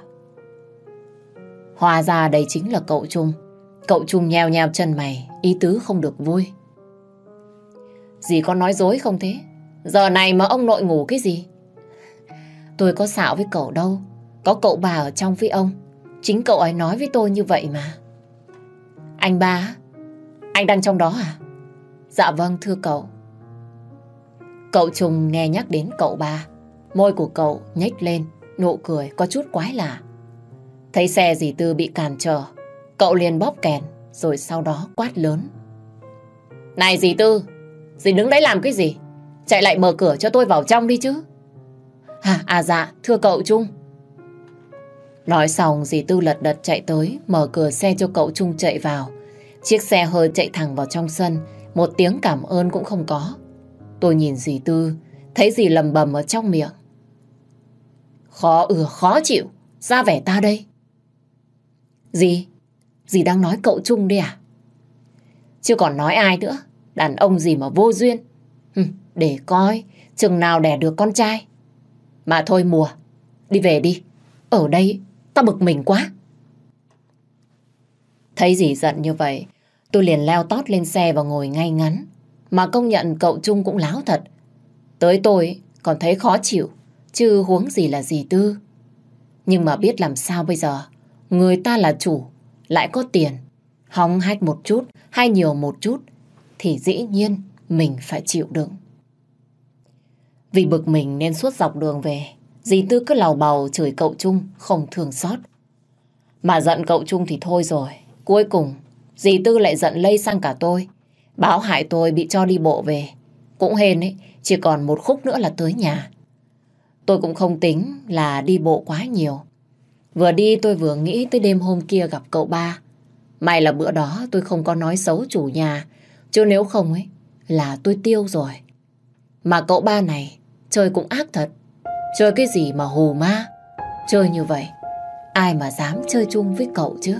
Hòa ra đây chính là cậu Trung. Cậu Trung nheo nheo chân mày, ý tứ không được vui. Dì có nói dối không thế? Giờ này mà ông nội ngủ cái gì? Tôi có xạo với cậu đâu, có cậu bà ở trong với ông. Chính cậu ấy nói với tôi như vậy mà. Anh ba, anh đang trong đó à? Dạ vâng thưa cậu. Cậu Trùng nghe nhắc đến cậu ba. Môi của cậu nhếch lên, nụ cười có chút quái lạ. Thấy xe dì Tư bị cản trở, cậu liền bóp kèn, rồi sau đó quát lớn. Này dì Tư, dì đứng đấy làm cái gì? Chạy lại mở cửa cho tôi vào trong đi chứ. À, à dạ, thưa cậu Trung. Nói xong dì Tư lật đật chạy tới, mở cửa xe cho cậu Trung chạy vào. Chiếc xe hơi chạy thẳng vào trong sân, một tiếng cảm ơn cũng không có. Tôi nhìn dì Tư, thấy dì lầm bầm ở trong miệng. Khó ừa khó chịu, ra vẻ ta đây gì dì đang nói cậu Trung đi à? Chứ còn nói ai nữa, đàn ông gì mà vô duyên. Hừ, để coi, chừng nào đẻ được con trai. Mà thôi mùa, đi về đi, ở đây Tao bực mình quá. Thấy dì giận như vậy, tôi liền leo tót lên xe và ngồi ngay ngắn. Mà công nhận cậu Trung cũng láo thật. Tới tôi còn thấy khó chịu, chứ huống gì là dì Tư. Nhưng mà biết làm sao bây giờ, người ta là chủ, lại có tiền. Hóng hách một chút hay nhiều một chút, thì dĩ nhiên mình phải chịu đựng. Vì bực mình nên suốt dọc đường về, Dì Tư cứ lào bào chửi cậu Trung không thường xót. Mà giận cậu Trung thì thôi rồi. Cuối cùng, dì Tư lại giận lây sang cả tôi. Báo hại tôi bị cho đi bộ về. Cũng hên ấy, chỉ còn một khúc nữa là tới nhà. Tôi cũng không tính là đi bộ quá nhiều. Vừa đi tôi vừa nghĩ tới đêm hôm kia gặp cậu ba. May là bữa đó tôi không có nói xấu chủ nhà. Chứ nếu không ấy, là tôi tiêu rồi. Mà cậu ba này, chơi cũng ác thật. Chơi cái gì mà hù ma Chơi như vậy Ai mà dám chơi chung với cậu chứ